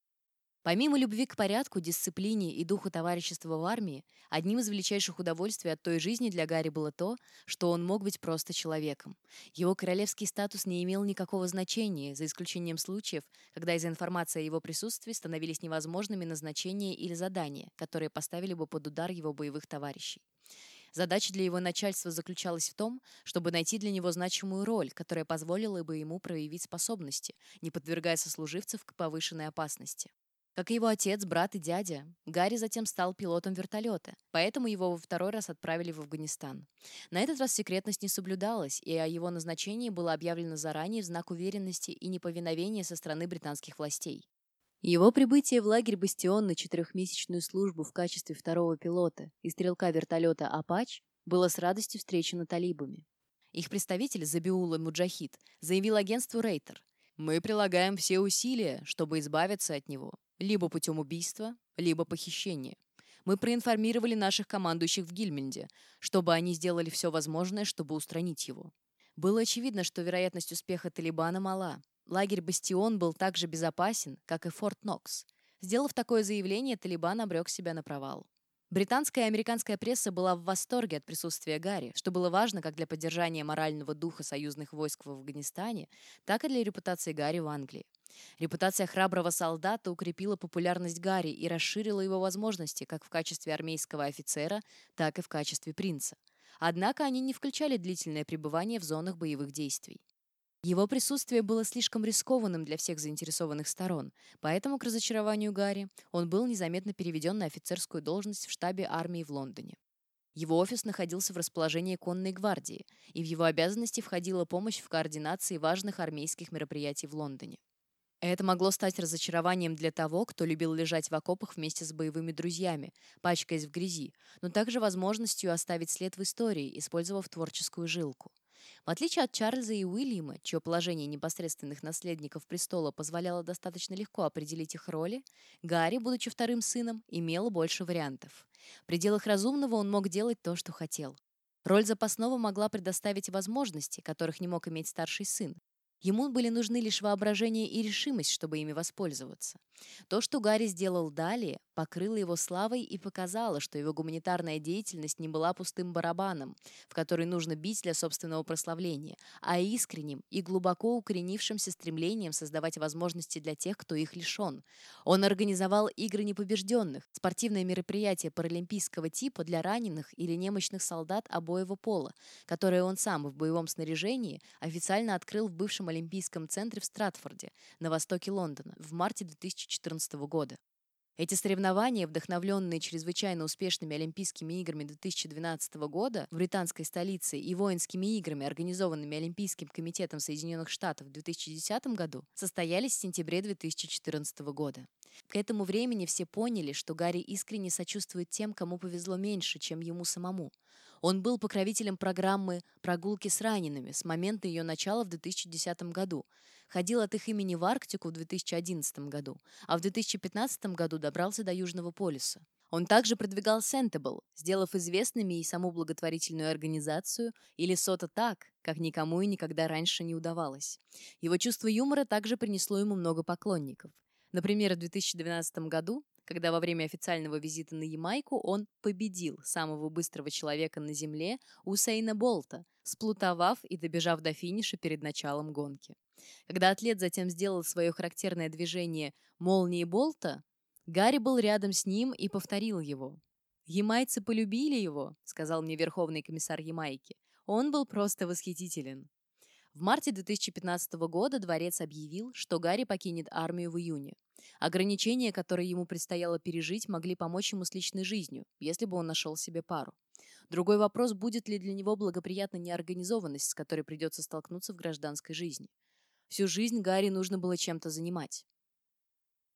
Помимо любви к порядку, дисциплине и духу товарищества в армии, одним из величайших удовольствий от той жизни для Гарри было то, что он мог быть просто человеком. Его королевский статус не имел никакого значения, за исключением случаев, когда из-за информации о его присутствии становились невозможными назначения или задания, которые поставили бы под удар его боевых товарищей. Задача для его начальства заключалась в том, чтобы найти для него значимую роль, которая позволила бы ему проявить способности, не подвергая сослуживцев к повышенной опасности. Как и его отец, брат и дядя, Гарри затем стал пилотом вертолета, поэтому его во второй раз отправили в Афганистан. На этот раз секретность не соблюдалась, и о его назначении было объявлено заранее в знак уверенности и неповиновения со стороны британских властей. Его прибытие в лагерь «Бастион» на четырехмесячную службу в качестве второго пилота и стрелка вертолета «Апач» было с радостью встречено талибами. Их представитель Забиула Муджахид заявил агентству Рейтер, «Мы прилагаем все усилия, чтобы избавиться от него либо путем убийства, либо похищения. Мы проинформировали наших командующих в Гильменде, чтобы они сделали все возможное, чтобы устранить его. Было очевидно, что вероятность успеха Талибана мала. Лагерь «Бастион» был так же безопасен, как и Форт Нокс. Сделав такое заявление, Талибан обрек себя на провал. Британская и американская пресса была в восторге от присутствия Гарри, что было важно как для поддержания морального духа союзных войск в Афганистане, так и для репутации Гарри в Англии. Репутация храброго солдата укрепила популярность Гарри и расширила его возможности как в качестве армейского офицера, так и в качестве принца. Однако они не включали длительное пребывание в зонах боевых действий. Его присутствие было слишком рискованным для всех заинтересованных сторон, поэтому, к разочарованию Гарри, он был незаметно переведен на офицерскую должность в штабе армии в Лондоне. Его офис находился в расположении конной гвардии, и в его обязанности входила помощь в координации важных армейских мероприятий в Лондоне. Это могло стать разочарованием для того, кто любил лежать в окопах вместе с боевыми друзьями, пачкаясь в грязи, но также возможностью оставить след в истории, использовав творческую жилку. В отличие от Чарльза и Уильяма, чье положение непосредственных наследников престола позволяло достаточно легко определить их роли, Гарри, будучи вторым сыном, имел больше вариантов. В пределах разумного он мог делать то, что хотел. Роль запасного могла предоставить возможности, которых не мог иметь старший сын. Ему были нужны лишь воображение и решимость, чтобы ими воспользоваться. То, что Гарри сделал далее, покрыло его славой и показало, что его гуманитарная деятельность не была пустым барабаном, в который нужно бить для собственного прославления, а искренним и глубоко укоренившимся стремлением создавать возможности для тех, кто их лишен. Он организовал игры непобежденных, спортивное мероприятие паралимпийского типа для раненых или немощных солдат обоего пола, которое он сам в боевом снаряжении официально открыл в бывшем Олимпийском центре в Стратфорде, на востоке Лондона, в марте 2014 года. Эти соревнования, вдохновленные чрезвычайно успешными Олимпийскими играми 2012 года в британской столице и воинскими играми, организованными Олимпийским комитетом Соединенных Штатов в 2010 году, состоялись в сентябре 2014 года. К этому времени все поняли, что Гарри искренне сочувствует тем, кому повезло меньше, чем ему самому. Он был покровителем программы «Прогулки с ранеными» с момента ее начала в 2010 году, ходил от их имени в Арктику в 2011 году, а в 2015 году добрался до Южного полюса. Он также продвигал Sentable, сделав известными и саму благотворительную организацию или Сота так, как никому и никогда раньше не удавалось. Его чувство юмора также принесло ему много поклонников. Например, в 2012 году когда во время официального визита на Ямайку он победил самого быстрого человека на Земле Усейна Болта, сплутовав и добежав до финиша перед началом гонки. Когда атлет затем сделал свое характерное движение «молнии Болта», Гарри был рядом с ним и повторил его. «Ямайцы полюбили его», — сказал мне верховный комиссар Ямайки. «Он был просто восхитителен». В марте 2015 года дворец объявил, что Гарри покинет армию в июне. Ограничения, которые ему предстояло пережить, могли помочь ему с личной жизнью, если бы он нашел себе пару. Другой вопрос, будет ли для него благоприятна неорганизованность, с которой придется столкнуться в гражданской жизни. Всю жизнь Гарри нужно было чем-то занимать.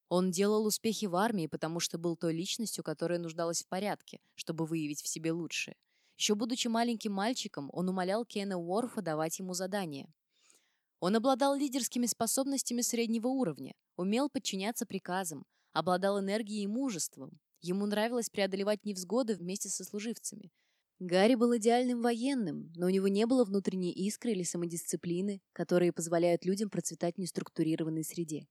Он делал успехи в армии, потому что был той личностью, которая нуждалась в порядке, чтобы выявить в себе лучшее. Еще будучи маленьким мальчиком, он умолял Кена Уорфа давать ему задания. Он обладал лидерскими способностями среднего уровня, умел подчиняться приказам, обладал энергией и мужеством. Ему нравилось преодолевать невзгоды вместе со служивцами. Гарри был идеальным военным, но у него не было внутренней искры или самодисциплины, которые позволяют людям процветать в неструктурированной среде.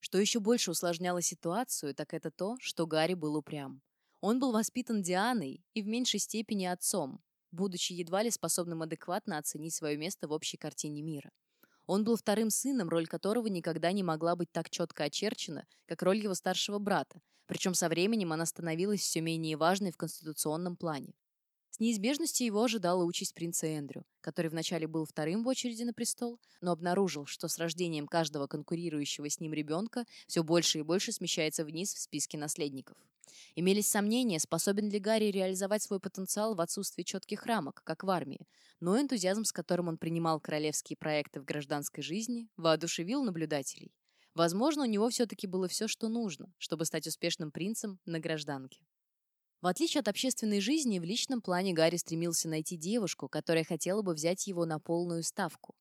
Что еще больше усложняло ситуацию, так это то, что Гарри был упрям. Он был воспитан Дианой и в меньшей степени отцом, будучи едва ли способным адекватно оценить свое место в общей картине мира. Он был вторым сыном, роль которого никогда не могла быть так четко очерчена, как роль его старшего брата, причем со временем она становилась все менее важной в конституционном плане. С неизбежностью его ожидала участь принца Эндрю, который вначале был вторым в очереди на престол, но обнаружил, что с рождением каждого конкурирующего с ним ребенка все больше и больше смещается вниз в списке наследников. Имелись сомнения, способен ли Гарри реализовать свой потенциал в отсутствии четких рамок, как в армии, но энтузиазм, с которым он принимал королевские проекты в гражданской жизни, воодушевил наблюдателей. Возможно, у него все-таки было все, что нужно, чтобы стать успешным принцем на гражданке. В отличие от общественной жизни, в личном плане Гарри стремился найти девушку, которая хотела бы взять его на полную ставку.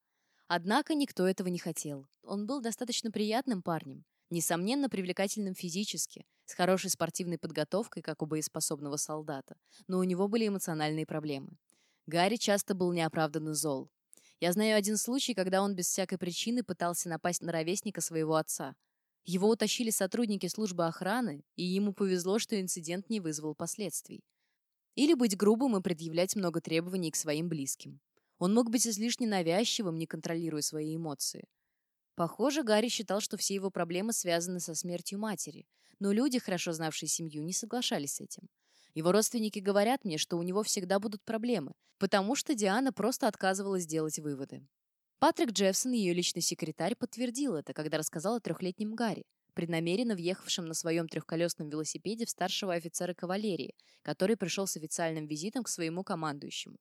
Однако никто этого не хотел. Он был достаточно приятным парнем, несомненно, привлекательным физически, с хорошей спортивной подготовкой, как у боеспособного солдата, но у него были эмоциональные проблемы. Гарри часто был неоправданно зол. Я знаю один случай, когда он без всякой причины пытался напасть на ровесника своего отца – его утащили сотрудники службы охраны, и ему повезло, что инцидент не вызвал последствий. Или быть грубым и предъявлять много требований к своим близким. Он мог быть излишне навязчивым, не контролируя свои эмоции. Похоже, Гарри считал, что все его проблемы связаны со смертью матери, но люди, хорошо знавшие семью, не соглашались с этим. Его родственники говорят мне, что у него всегда будут проблемы, потому что Диана просто отказывалась делать выводы. Патрик Джеффсон, ее личный секретарь, подтвердил это, когда рассказал о трехлетнем Гарри, преднамеренно въехавшем на своем трехколесном велосипеде в старшего офицера кавалерии, который пришел с официальным визитом к своему командующему.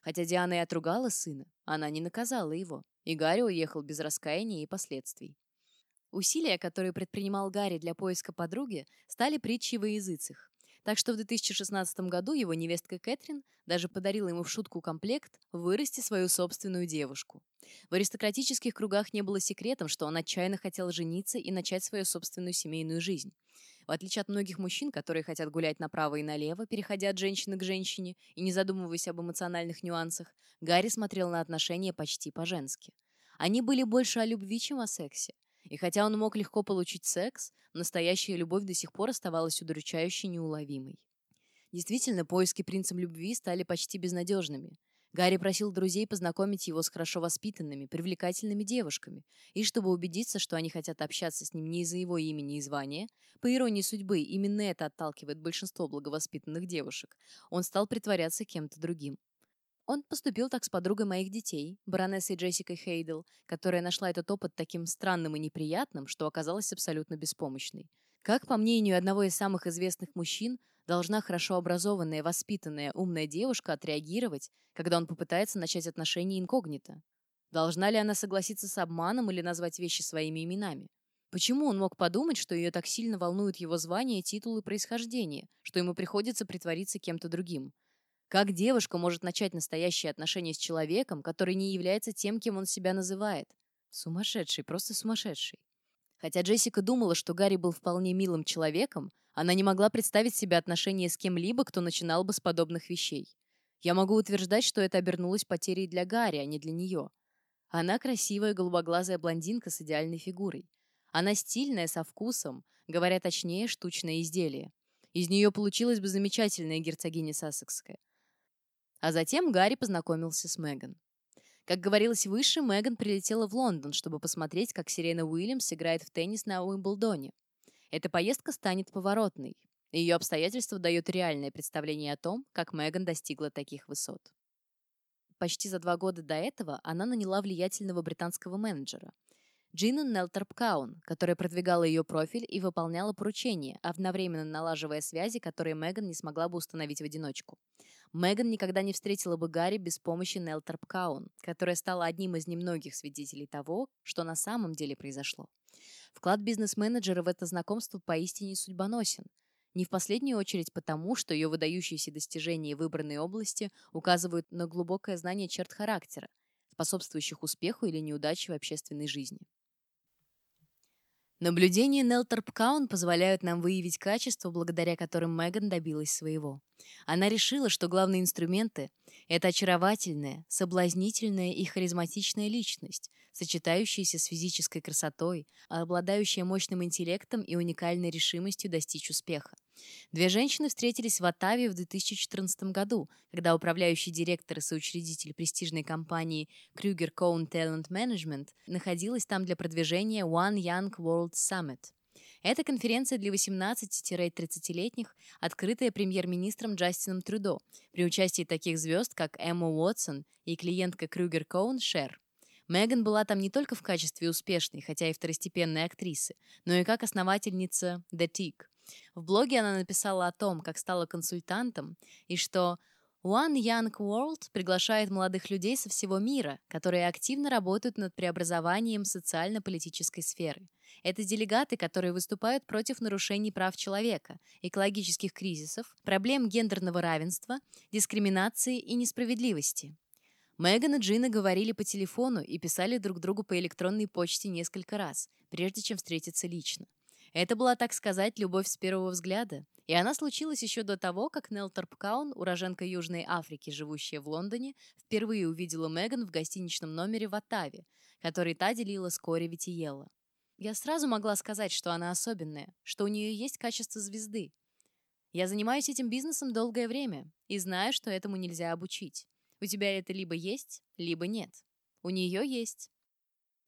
Хотя Диана и отругала сына, она не наказала его, и Гарри уехал без раскаяния и последствий. Усилия, которые предпринимал Гарри для поиска подруги, стали притчей во языцах. Так что в 2016 году его невестка Кэтрин даже подарила ему в шутку комплект «Вырасти свою собственную девушку». В аристократических кругах не было секретом, что он отчаянно хотел жениться и начать свою собственную семейную жизнь. В отличие от многих мужчин, которые хотят гулять направо и налево, переходя от женщины к женщине и не задумываясь об эмоциональных нюансах, Гарри смотрел на отношения почти по-женски. Они были больше о любви, чем о сексе. И хотя он мог легко получить секс, настоящая любовь до сих пор оставалась удручающе неуловимой. Действительно, поиски принцем любви стали почти безнадежными. Гарри просил друзей познакомить его с хорошо воспитанными, привлекательными девушками, и чтобы убедиться, что они хотят общаться с ним не из-за его имени и звания, по иронии судьбы, именно это отталкивает большинство благовоспитанных девушек, он стал притворяться кем-то другим. Он поступил так с подругой моих детей, баронессой Джессикой Хейдел, которая нашла этот опыт таким странным и неприятным, что оказалась абсолютно беспомощной. Как, по мнению одного из самых известных мужчин, должна хорошо образованная, воспитанная, умная девушка отреагировать, когда он попытается начать отношения инкогнито? Должна ли она согласиться с обманом или назвать вещи своими именами? Почему он мог подумать, что ее так сильно волнуют его звание, титул и происхождение, что ему приходится притвориться кем-то другим? Как девушка может начать настоящие отношения с человеком, который не является тем, кем он себя называет? Сумасшедший, просто сумасшедший. Хотя Джессика думала, что Гарри был вполне милым человеком, она не могла представить себе отношения с кем-либо, кто начинал бы с подобных вещей. Я могу утверждать, что это обернулось потерей для Гарри, а не для нее. Она красивая голубоглазая блондинка с идеальной фигурой. Она стильная, со вкусом, говоря точнее, штучное изделие. Из нее получилась бы замечательная герцогиня Сассекская. А затем Гарри познакомился с Меган. Как говорилось выше, Меган прилетела в Лондон, чтобы посмотреть, как Сирена Уильямс играет в теннис на Уимблдоне. Эта поездка станет поворотной. Ее обстоятельства дают реальное представление о том, как Меган достигла таких высот. Почти за два года до этого она наняла влиятельного британского менеджера, Джину Нелтерпкаун, которая продвигала ее профиль и выполняла поручения, одновременно налаживая связи, которые Меган не смогла бы установить в одиночку. Меган никогда не встретила бы Гарри без помощи Нелтерпкаун, которая стала одним из немногих свидетелей того, что на самом деле произошло. Вклад бизнес-менеджера в это знакомство поистине судьбоносен. Не в последнюю очередь потому, что ее выдающиеся достижения в выбранной области указывают на глубокое знание черт характера, способствующих успеху или неудаче в общественной жизни. Наблюдения Нелтерпкаун позволяют нам выявить качества, благодаря которым Меган добилась своего. Она решила, что главные инструменты — это очаровательная, соблазнительная и харизматичная личность, сочетающаяся с физической красотой, обладающая мощным интеллектом и уникальной решимостью достичь успеха. Две женщины встретились в Оттаве в 2014 году, когда управляющий директор и соучредитель престижной компании Kruger Cone Talent Management находилась там для продвижения One Young World Summit. Эта конференция для 18-30-летних, открытая премьер-министром Джастином Трюдо, при участии таких звезд, как Эмма Уотсон и клиентка Крюгер Коун Шер. Меган была там не только в качестве успешной, хотя и второстепенной актрисы, но и как основательница The Tick. В блоге она написала о том, как стала консультантом, и что One Young World приглашает молодых людей со всего мира, которые активно работают над преобразованием социально-политической сферы. Это делегаты, которые выступают против нарушений прав человека, экологических кризисов, проблем гендерного равенства, дискриминации и несправедливости. Меган и Джина говорили по телефону и писали друг другу по электронной почте несколько раз, прежде чем встретиться лично. Это была, так сказать, любовь с первого взгляда. И она случилась еще до того, как Нелл Торпкаун, уроженка Южной Африки, живущая в Лондоне, впервые увидела Меган в гостиничном номере в Оттаве, который та делила с Кори Витиелло. Я сразу могла сказать, что она особенная, что у нее есть качество звезды. Я занимаюсь этим бизнесом долгое время и знаю, что этому нельзя обучить. У тебя это либо есть, либо нет. У нее есть.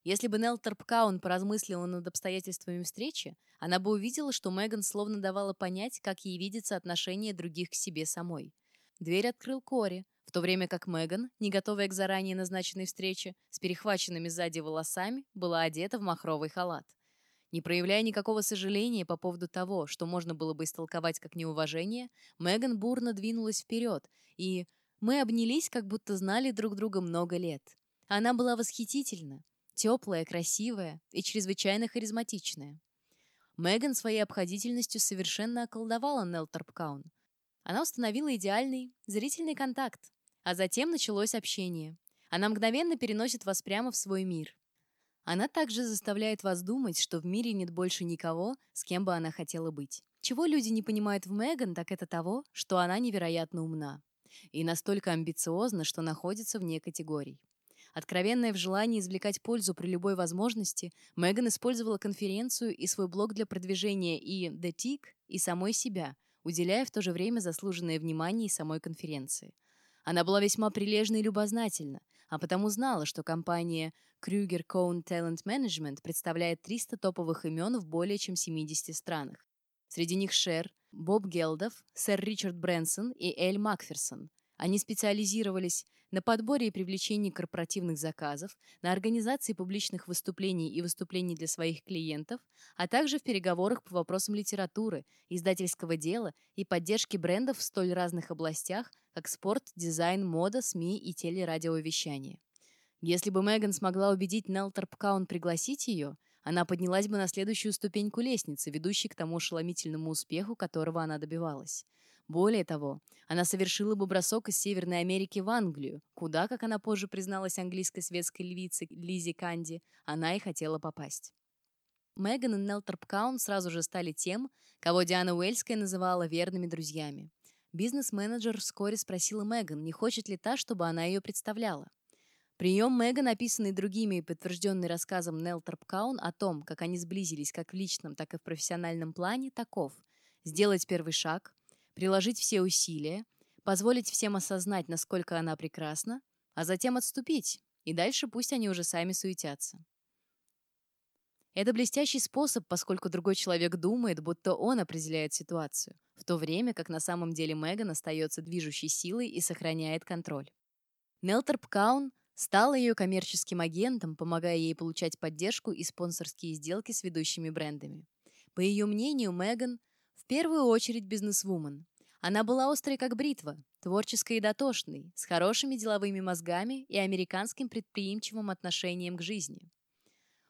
Если бы Нелл Торпкаун поразмыслила над обстоятельствами встречи, она бы увидела, что Меган словно давала понять, как ей видится отношение других к себе самой. Дверь открыл Кори, в то время как Меган, не готовая к заранее назначенной встрече, с перехваченными сзади волосами, была одета в махровый халат. Не проявляя никакого сожаления по поводу того, что можно было бы истолковать как неуважение, Меган бурно двинулась вперед, и мы обнялись, как будто знали друг друга много лет. Она была восхитительна, Теплая, красивая и чрезвычайно харизматичная. Меган своей обходительностью совершенно околдовала Нелл Торпкаун. Она установила идеальный зрительный контакт, а затем началось общение. Она мгновенно переносит вас прямо в свой мир. Она также заставляет вас думать, что в мире нет больше никого, с кем бы она хотела быть. Чего люди не понимают в Меган, так это того, что она невероятно умна и настолько амбициозна, что находится вне категорий. Откровенная в желании извлекать пользу при любой возможности, Меган использовала конференцию и свой блог для продвижения и The Tick, и самой себя, уделяя в то же время заслуженное внимание и самой конференции. Она была весьма прилежна и любознательна, а потому знала, что компания Kruger Cone Talent Management представляет 300 топовых имен в более чем 70 странах. Среди них Шер, Боб Гелдов, сэр Ричард Брэнсон и Эль Макферсон. Они специализировались на подборе и привлечении корпоративных заказов, на организации публичных выступлений и выступлений для своих клиентов, а также в переговорах по вопросам литературы, издательского дела и поддержки брендов в столь разных областях, как спорт, дизайн, мода, СМИ и телерадиовещание. Если бы Меган смогла убедить Нелторп Каун пригласить ее, она поднялась бы на следующую ступеньку лестницы, ведущей к тому ошеломительному успеху, которого она добивалась. Более того, она совершила бы бросок из Северной Америки в Англию, куда, как она позже призналась английской светской львице Лизи Канди, она и хотела попасть. Меган и Нелторп Каун сразу же стали тем, кого Диана Уэльская называла верными друзьями. Бизнес-менеджер вскоре спросила Меган, не хочет ли та, чтобы она ее представляла. Прием Меган, описанный другими и подтвержденный рассказом Нелл Тарпкаун о том, как они сблизились как в личном, так и в профессиональном плане, таков. Сделать первый шаг, приложить все усилия, позволить всем осознать, насколько она прекрасна, а затем отступить, и дальше пусть они уже сами суетятся. Это блестящий способ, поскольку другой человек думает, будто он определяет ситуацию, в то время как на самом деле Меган остается движущей силой и сохраняет контроль. Нелторп Каун — Стал ее коммерческим агентом, помогая ей получать поддержку и спонсорские сделки с ведущими брендами. По ее мнению, Меган в первую очередь бизнесвумен. Она была острой как бритва, творческой и дотошной, с хорошими деловыми мозгами и американским предприимчивым отношением к жизни.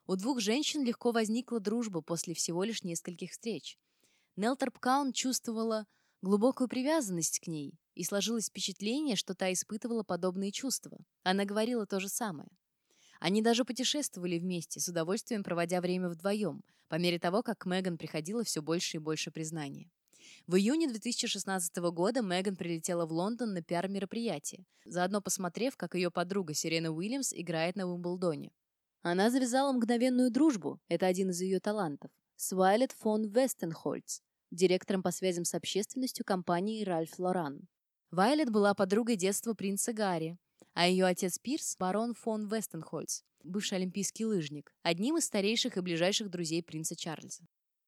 У двух женщин легко возникла дружба после всего лишь нескольких встреч. Нелторп Каун чувствовала глубокую привязанность к ней, и сложилось впечатление, что та испытывала подобные чувства. Она говорила то же самое. Они даже путешествовали вместе, с удовольствием проводя время вдвоем, по мере того, как к Меган приходило все больше и больше признания. В июне 2016 года Меган прилетела в Лондон на пиар-мероприятие, заодно посмотрев, как ее подруга Сирена Уильямс играет на Уимблдоне. Она завязала мгновенную дружбу, это один из ее талантов, с Вайлет фон Вестенхольц, директором по связям с общественностью компании Ральф Лоран. Вайлет была подругой детства принца Гарри, а ее отец Пирс – барон фон Вестенхольц, бывший олимпийский лыжник, одним из старейших и ближайших друзей принца Чарльза.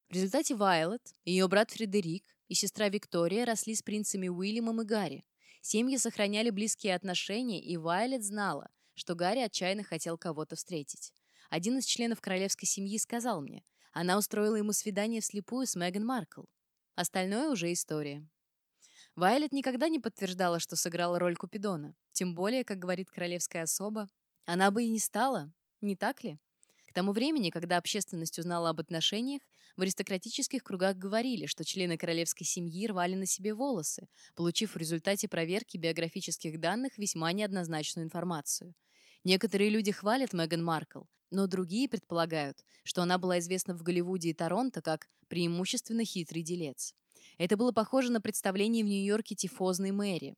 В результате Вайлет, ее брат Фредерик и сестра Виктория росли с принцами Уильямом и Гарри. Семьи сохраняли близкие отношения, и Вайлет знала, что Гарри отчаянно хотел кого-то встретить. Один из членов королевской семьи сказал мне, она устроила ему свидание вслепую с Меган Маркл. Остальное уже история. Вайлет никогда не подтверждала, что сыграла роль Купидона. Тем более, как говорит королевская особа, она бы и не стала, не так ли? К тому времени, когда общественность узнала об отношениях, в аристократических кругах говорили, что члены королевской семьи рвали на себе волосы, получив в результате проверки биографических данных весьма неоднозначную информацию. Некоторые люди хвалят Меган Маркл, но другие предполагают, что она была известна в Голливуде и Торонто как преимущественно хитрый делец. Это было похоже на представление в Нью-Йорке тифозной мэри.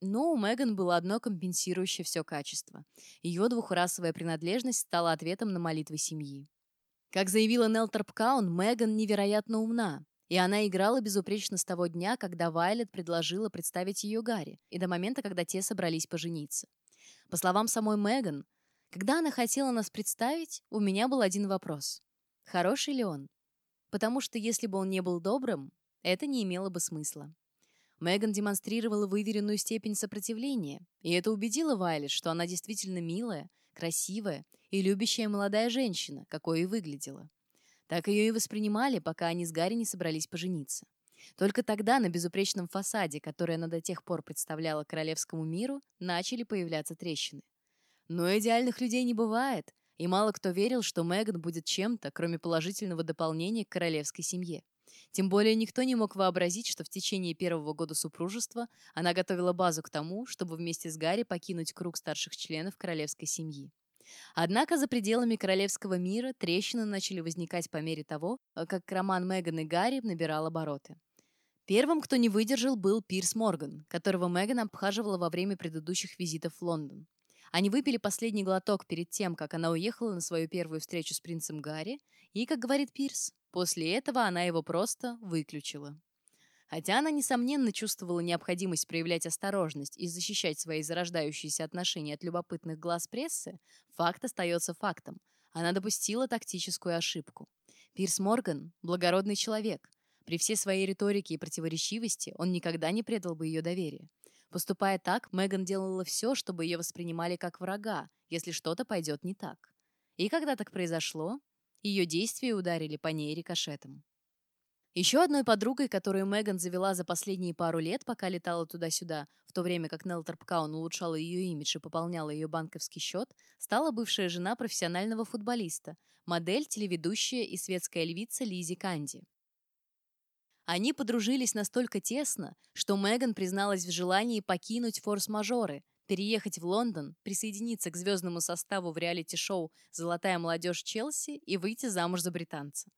Но у Меган было одно компенсирующее все качество. Ее двухрасовая принадлежность стала ответом на молитвы семьи. Как заявила Нелл Тарпкаун, Меган невероятно умна, и она играла безупречно с того дня, когда Вайлет предложила представить ее Гарри, и до момента, когда те собрались пожениться. По словам самой Меган, когда она хотела нас представить, у меня был один вопрос. Хороший ли он? Потому что если бы он не был добрым, это не имело бы смысла. Меган демонстрировала выверенную степень сопротивления, и это убедило Вайлет, что она действительно милая, красивая и любящая молодая женщина, какой и выглядела. Так ее и воспринимали, пока они с Гарри не собрались пожениться. Только тогда на безупречном фасаде, который она до тех пор представляла королевскому миру, начали появляться трещины. Но идеальных людей не бывает, и мало кто верил, что Меган будет чем-то, кроме положительного дополнения к королевской семье. Тем более никто не мог вообразить, что в течение первого года супружества она готовила базу к тому, чтобы вместе с Гарри покинуть круг старших членов королевской семьи. Однако за пределами королевского мира трещины начали возникать по мере того, как роман Меган и Гарри набирал обороты. Первым, кто не выдержал, был Пирс Морган, которого Меган обхаживала во время предыдущих визитов в Лондон. Они выпили последний глоток перед тем, как она уехала на свою первую встречу с принцем Гарри, и, как говорит Пирс, после этого она его просто выключила. Хотя она, несомненно, чувствовала необходимость проявлять осторожность и защищать свои зарождающиеся отношения от любопытных глаз прессы, факт остается фактом. Она допустила тактическую ошибку. Пирс Морган – благородный человек. При всей своей риторике и противоречивости он никогда не предал бы ее доверие. Поступая так, Меган делала все, чтобы ее воспринимали как врага, если что-то пойдет не так. И когда так произошло, ее действия ударили по ней рикошетом. Еще одной подругой, которую Меган завела за последние пару лет, пока летала туда-сюда, в то время как Нелл Торпкаун улучшала ее имидж и пополняла ее банковский счет, стала бывшая жена профессионального футболиста, модель, телеведущая и светская львица Лизи Канди. Они подружились настолько тесно, что Меган призналась в желании покинуть форс-мажоры, переехать в Лондон, присоединиться к звездному составу в реалити-шоу «Золотая молодежь Челси» и выйти замуж за британца.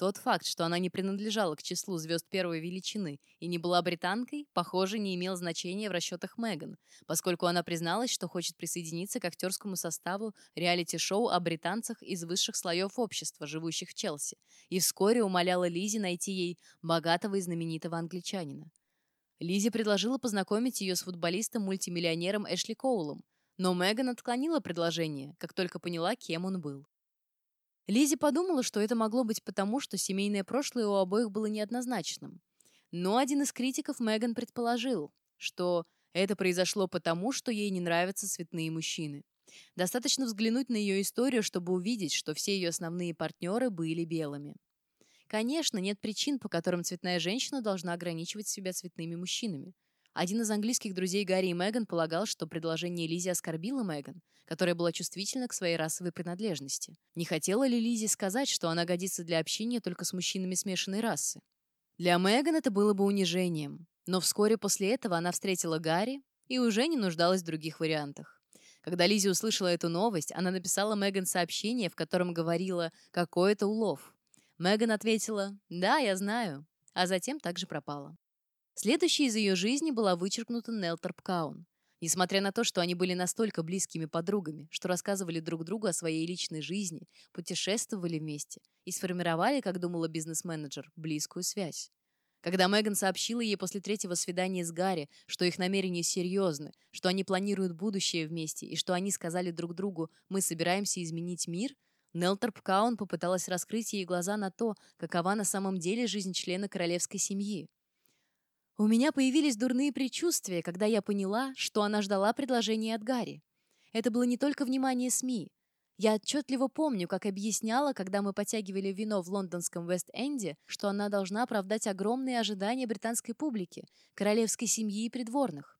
Тот факт, что она не принадлежала к числу звезд первой величины и не была британкой, похоже, не имел значения в расчетах Меган, поскольку она призналась, что хочет присоединиться к актерскому составу реалити-шоу о британцах из высших слоев общества, живущих в Челси, и вскоре умоляла Лизи найти ей богатого и знаменитого англичанина. Лизи предложила познакомить ее с футболистом-мультимиллионером Эшли Коулом, но Меган отклонила предложение, как только поняла, кем он был. Лизи подумала, что это могло быть потому, что семейное прошлое у обоих было неоднозначным. Но один из критиков Меган предположил, что это произошло потому, что ей не нравятся цветные мужчины. Достаточно взглянуть на ее историю, чтобы увидеть, что все ее основные партнеры были белыми. Конечно, нет причин, по которым цветная женщина должна ограничивать себя цветными мужчинами. Один из английских друзей Гарри и Меган полагал, что предложение Лизи оскорбило Меган, которая была чувствительна к своей расовой принадлежности. Не хотела ли Лизи сказать, что она годится для общения только с мужчинами смешанной расы? Для Меган это было бы унижением, но вскоре после этого она встретила Гарри и уже не нуждалась в других вариантах. Когда Лизи услышала эту новость, она написала Меган сообщение, в котором говорила «какой это улов». Меган ответила «да, я знаю», а затем также пропала. Следующей из ее жизни была вычеркнута Нелл Торпкаун. Несмотря на то, что они были настолько близкими подругами, что рассказывали друг другу о своей личной жизни, путешествовали вместе и сформировали, как думала бизнес-менеджер, близкую связь. Когда Меган сообщила ей после третьего свидания с Гарри, что их намерения серьезны, что они планируют будущее вместе и что они сказали друг другу «мы собираемся изменить мир», Нелл Торпкаун попыталась раскрыть ей глаза на то, какова на самом деле жизнь члена королевской семьи. У меня появились дурные предчувствия, когда я поняла, что она ждала предложения от Гарри. Это было не только внимание СМИ. Я отчетливо помню, как объясняла, когда мы потягивали вино в лондонском Вест-Энде, что она должна оправдать огромные ожидания британской публики, королевской семьи и придворных.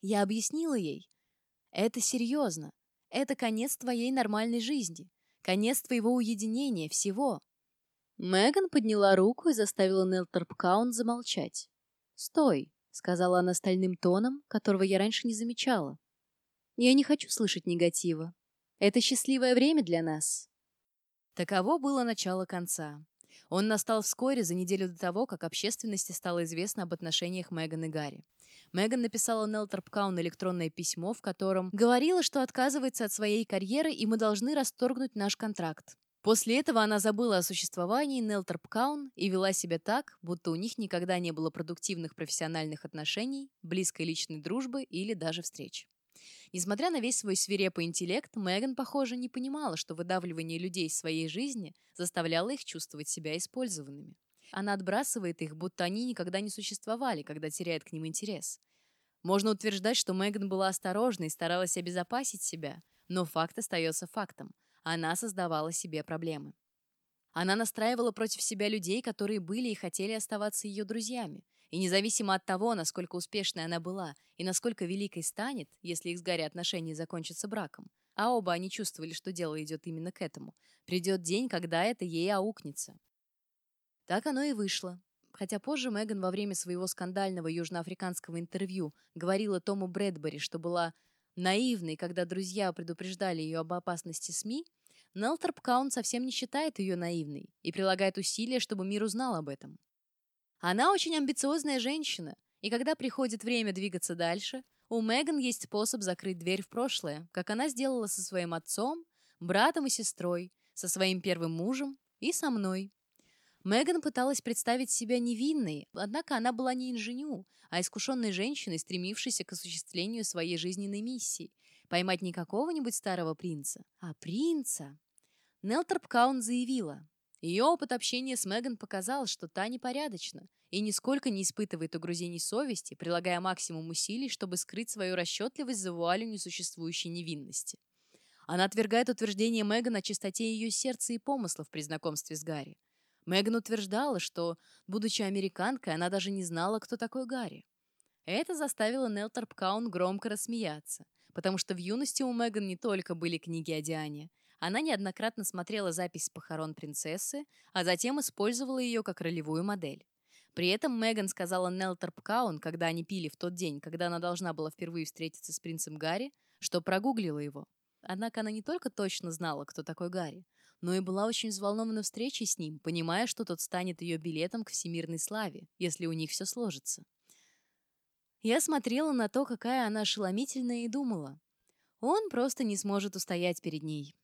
Я объяснила ей. Это серьезно. Это конец твоей нормальной жизни. Конец твоего уединения, всего. Меган подняла руку и заставила Нелторпкаун замолчать. «Стой», — сказала она стальным тоном, которого я раньше не замечала. «Я не хочу слышать негатива. Это счастливое время для нас». Таково было начало конца. Он настал вскоре, за неделю до того, как общественности стало известно об отношениях Меган и Гарри. Меган написала Нелл Торпкаун электронное письмо, в котором говорила, что отказывается от своей карьеры, и мы должны расторгнуть наш контракт. После этого она забыла о существовании Нелтерпкаун и вела себя так, будто у них никогда не было продуктивных профессиональных отношений, близкой личной дружбы или даже встреч. Несмотря на весь свой свирепый интеллект, Меган, похоже, не понимала, что выдавливание людей из своей жизни заставляло их чувствовать себя использованными. Она отбрасывает их, будто они никогда не существовали, когда теряет к ним интерес. Можно утверждать, что Меган была осторожной и старалась обезопасить себя, но факт остается фактом – она создавала себе проблемы. Она настраивала против себя людей, которые были и хотели оставаться ее друзьями. И независимо от того, насколько успешной она была и насколько великой станет, если их с Гарри отношения закончатся браком, а оба они чувствовали, что дело идет именно к этому, придет день, когда это ей аукнется. Так оно и вышло. Хотя позже Меган во время своего скандального южноафриканского интервью говорила Тому Брэдбери, что была наивной, когда друзья предупреждали ее об опасности СМИ, Нелторп Каун совсем не считает ее наивной и прилагает усилия, чтобы мир узнал об этом. Она очень амбициозная женщина, и когда приходит время двигаться дальше, у Меган есть способ закрыть дверь в прошлое, как она сделала со своим отцом, братом и сестрой, со своим первым мужем и со мной. Меган пыталась представить себя невинной, однако она была не инженю, а искушенной женщиной, стремившейся к осуществлению своей жизненной миссии — поймать не какого-нибудь старого принца, а принца. Нелторп Каун заявила, ее опыт общения с Меган показал, что та непорядочна и нисколько не испытывает угрызений совести, прилагая максимум усилий, чтобы скрыть свою расчетливость за вуалью несуществующей невинности. Она отвергает утверждение Меган о чистоте ее сердца и помыслов при знакомстве с Гарри. Меган утверждала, что, будучи американкой, она даже не знала, кто такой Гарри. Это заставило Нелторп Каун громко рассмеяться, потому что в юности у Меган не только были книги о Диане. Она неоднократно смотрела запись похорон принцессы, а затем использовала ее как ролевую модель. При этом Меган сказала Нелторп Каун, когда они пили в тот день, когда она должна была впервые встретиться с принцем Гарри, что прогуглила его. Однако она не только точно знала, кто такой Гарри, но и была очень взволнована встречей с ним, понимая, что тот станет ее билетом к всемирной славе, если у них все сложится. Я смотрела на то, какая она ошеломительная, и думала, он просто не сможет устоять перед ней.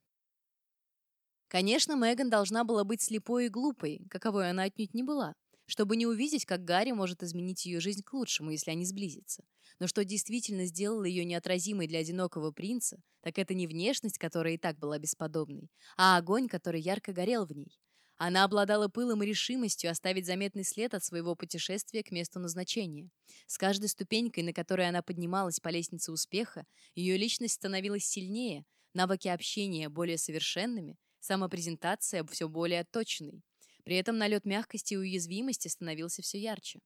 Конечно, Меган должна была быть слепой и глупой, каковой она отнюдь не была чтобы не увидеть, как Гарри может изменить ее жизнь к лучшему, если они сблизятся. Но что действительно сделало ее неотразимой для одинокого принца, так это не внешность, которая и так была бесподобной, а огонь, который ярко горел в ней. Она обладала пылом и решимостью оставить заметный след от своего путешествия к месту назначения. С каждой ступенькой, на которой она поднималась по лестнице успеха, ее личность становилась сильнее, навыки общения более совершенными, самопрезентация все более точной. При этом налет мягкости и уязвимости становился все ярче.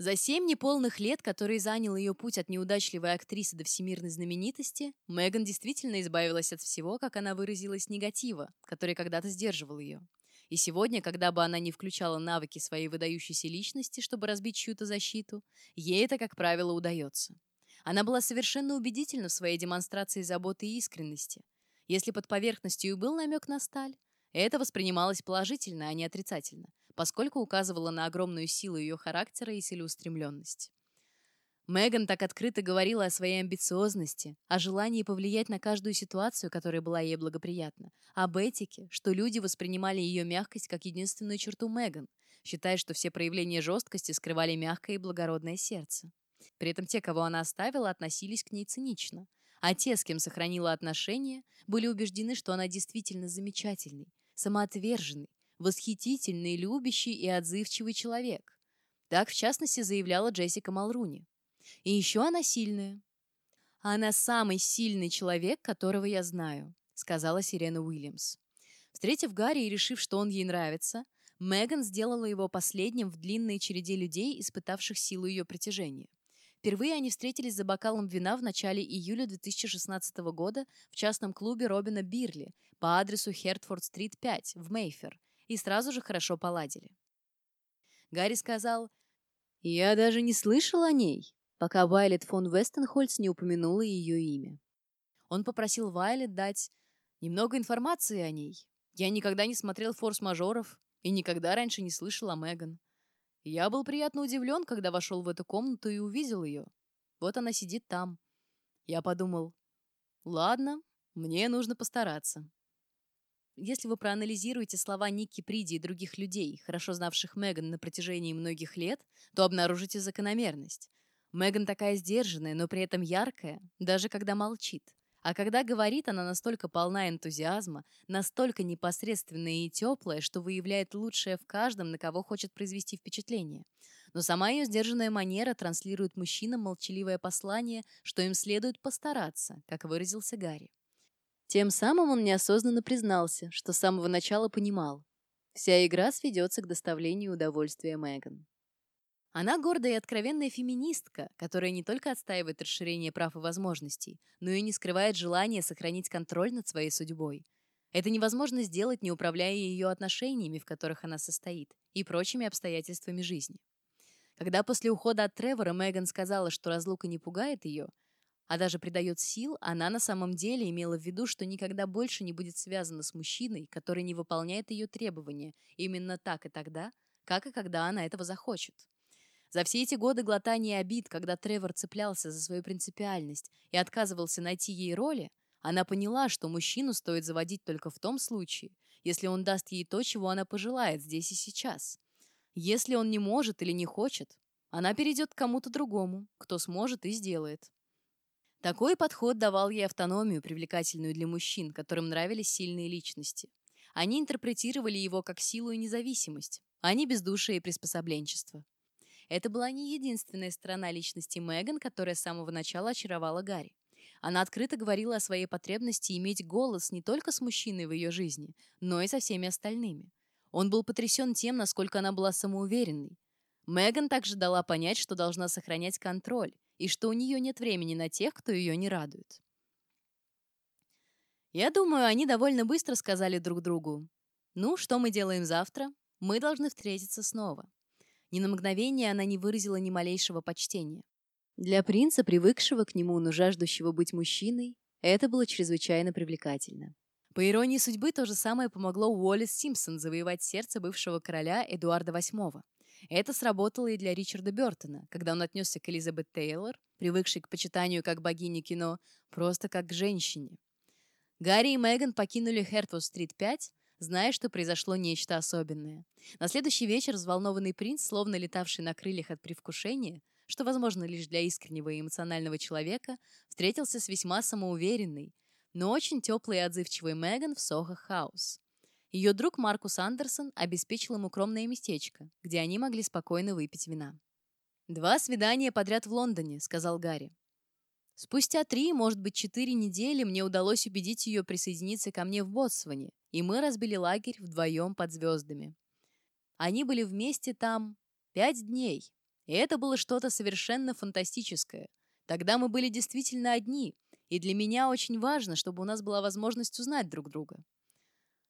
За семь неполных лет, которые занял ее путь от неудачливой актрисы до всемирной знаменитости, Меган действительно избавилась от всего, как она выразилась, негатива, который когда-то сдерживал ее. И сегодня, когда бы она не включала навыки своей выдающейся личности, чтобы разбить чью-то защиту, ей это, как правило, удается. Она была совершенно убедительна в своей демонстрации заботы и искренности. Если под поверхностью и был намек на сталь, это воспринималось положительно, а не отрицательно, поскольку указывало на огромную силу ее характера и целеустремленность. Меган так открыто говорила о своей амбициозности, о желании повлиять на каждую ситуацию, которая была ей благоприятна, об этике, что люди воспринимали ее мягкость как единственную черту Меган, считая, что все проявления жесткости скрывали мягкое и благородное сердце. При этом те, кого она оставила, относились к ней цинично, а те, с кем сохранила отношения, были убеждены, что она действительно замечательный, самоотверженный, восхитительный, любящий и отзывчивый человек. Так, в частности, заявляла Джессика Малруни. И еще она сильная. «Она самый сильный человек, которого я знаю», — сказала Сирена Уильямс. Встретив Гарри и решив, что он ей нравится, Меган сделала его последним в длинной череде людей, испытавших силу ее притяжения. Впервые они встретились за бокалом вина в начале июля 2016 года в частном клубе Робина Бирли по адресу Хертфорд-стрит 5 в Мейфер и сразу же хорошо поладили. Гарри сказал, «Я даже не слышал о ней, пока Вайлет фон Вестенхольц не упомянула ее имя». Он попросил Вайлет дать немного информации о ней. Я никогда не смотрел «Форс-мажоров» и никогда раньше не слышал о Меган. Я был приятно удивлен, когда вошел в эту комнату и увидел ее. Вот она сидит там. Я подумал, ладно, мне нужно постараться. Если вы проанализируете слова Ники Приди и других людей, хорошо знавших Меган на протяжении многих лет, то обнаружите закономерность. Меган такая сдержанная, но при этом яркая, даже когда молчит. А когда говорит, она настолько полна энтузиазма, настолько непосредственная и теплая, что выявляет лучшее в каждом, на кого хочет произвести впечатление. Но сама ее сдержанная манера транслирует мужчинам молчаливое послание, что им следует постараться, как выразился Гарри. Тем самым он неосознанно признался, что с самого начала понимал. Вся игра сведется к доставлению удовольствия Меган. Она гордая и откровенная феминистка, которая не только отстаивает расширение прав и возможностей, но и не скрывает желания сохранить контроль над своей судьбой. Это невозможно сделать, не управляя ее отношениями, в которых она состоит, и прочими обстоятельствами жизни. Когда после ухода от Тревора Меган сказала, что разлука не пугает ее, а даже придает сил, она на самом деле имела в виду, что никогда больше не будет связана с мужчиной, который не выполняет ее требования, именно так и тогда, как и когда она этого захочет. За все эти годы глотания обид, когда Тревор цеплялся за свою принципиальность и отказывался найти ей роли, она поняла, что мужчину стоит заводить только в том случае, если он даст ей то, чего она пожелает здесь и сейчас. Если он не может или не хочет, она перейдет к кому-то другому, кто сможет и сделает. Такой подход давал ей автономию, привлекательную для мужчин, которым нравились сильные личности. Они интерпретировали его как силу и независимость, а не бездушие и приспособленчество. Это была не единственная сторона личности Меган, которая с самого начала очаровала Гарри. Она открыто говорила о своей потребности иметь голос не только с мужчиной в ее жизни, но и со всеми остальными. Он был потрясен тем, насколько она была самоуверенной. Меган также дала понять, что должна сохранять контроль, и что у нее нет времени на тех, кто ее не радует. Я думаю, они довольно быстро сказали друг другу, «Ну, что мы делаем завтра? Мы должны встретиться снова». Ни на мгновение она не выразила ни малейшего почтения. Для принца, привыкшего к нему, но жаждущего быть мужчиной, это было чрезвычайно привлекательно. По иронии судьбы, то же самое помогло Уоллес Симпсон завоевать сердце бывшего короля Эдуарда VIII. Это сработало и для Ричарда Бертона, когда он отнесся к Элизабет Тейлор, привыкшей к почитанию как богини кино, просто как к женщине. Гарри и Меган покинули Хертфорд-стрит 5, зная, что произошло нечто особенное. На следующий вечер взволнованный принц, словно летавший на крыльях от привкушения, что возможно лишь для искреннего и эмоционального человека, встретился с весьма самоуверенной, но очень теплой и отзывчивой Меган в Сохо-хаус. Ее друг Маркус Андерсон обеспечил им укромное местечко, где они могли спокойно выпить вина. «Два свидания подряд в Лондоне», — сказал Гарри. Спустя три, может быть, четыре недели мне удалось убедить ее присоединиться ко мне в Ботсване, и мы разбили лагерь вдвоем под звездами. Они были вместе там пять дней, и это было что-то совершенно фантастическое. Тогда мы были действительно одни, и для меня очень важно, чтобы у нас была возможность узнать друг друга.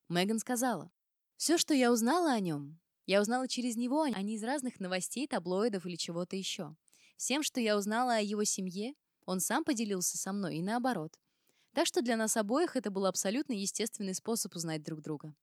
Меган сказала, «Все, что я узнала о нем, я узнала через него, а не из разных новостей, таблоидов или чего-то еще. Всем, что я узнала о его семье, он сам поделился со мной и наоборот. Так что для нас обоих это был абсолютно естественный способ узнать друг друга.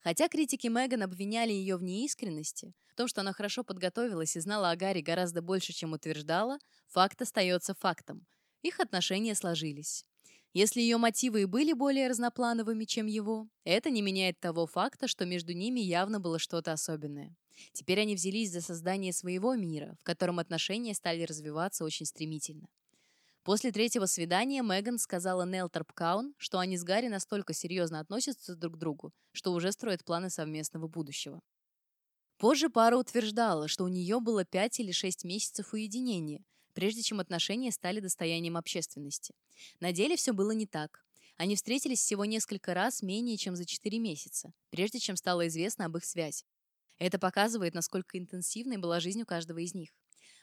Хотя критики Меган обвиняли ее в неискренности, в том, что она хорошо подготовилась и знала о Гарри гораздо больше, чем утверждала, факт остается фактом. Их отношения сложились. Если ее мотивы и были более разноплановыми, чем его, это не меняет того факта, что между ними явно было что-то особенное. Теперь они взялись за создание своего мира, в котором отношения стали развиваться очень стремительно. После третьего свидания Меган сказала Нел Тарпкаун, что они с Гарри настолько серьезно относятся друг к другу, что уже строят планы совместного будущего. Позже пара утверждала, что у нее было пять или шесть месяцев уединения, прежде чем отношения стали достоянием общественности. На деле все было не так. Они встретились всего несколько раз менее чем за 4 месяца, прежде чем стало известно об их связи. Это показывает, насколько интенсивной была жизнь у каждого из них.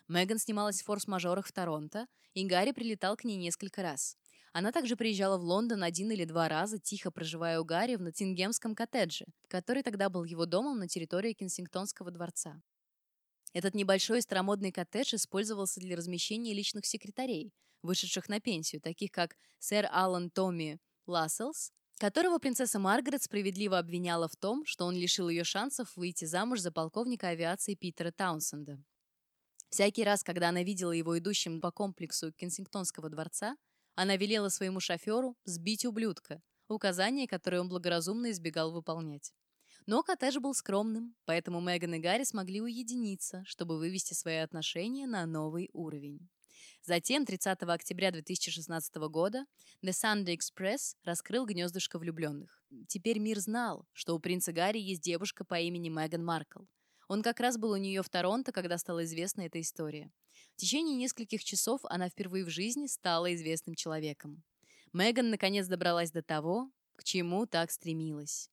Меган снималась в форс-мажорах в Торонто, и Гарри прилетал к ней несколько раз. Она также приезжала в Лондон один или два раза, тихо проживая у Гарри в Ноттингемском коттедже, который тогда был его домом на территории Кенсингтонского дворца. Этот небольшой старомодный коттедж использовался для размещения личных секретарей, вышедших на пенсию, таких как сэр Аллан Томми Ласселс, которого принцесса Маргарет справедливо обвиняла в том, что он лишил ее шансов выйти замуж за полковника авиации Питера Таунсенда. Всякий раз, когда она видела его идущим по комплексу Кенсингтонского дворца, она велела своему шоферу сбить ублюдка, указание, которое он благоразумно избегал выполнять. Но коттедж был скромным, поэтому Меган и Гарри смогли уединиться, чтобы вывести свои отношения на новый уровень. Затем, 30 октября 2016 года, The Sunday Express раскрыл гнездышко влюбленных. Теперь мир знал, что у принца Гарри есть девушка по имени Меган Маркл. Он как раз был у нее в Торонто, когда стала известна эта история. В течение нескольких часов она впервые в жизни стала известным человеком. Меган наконец добралась до того, к чему так стремилась.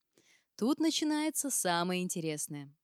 Тут начинается самое интересное.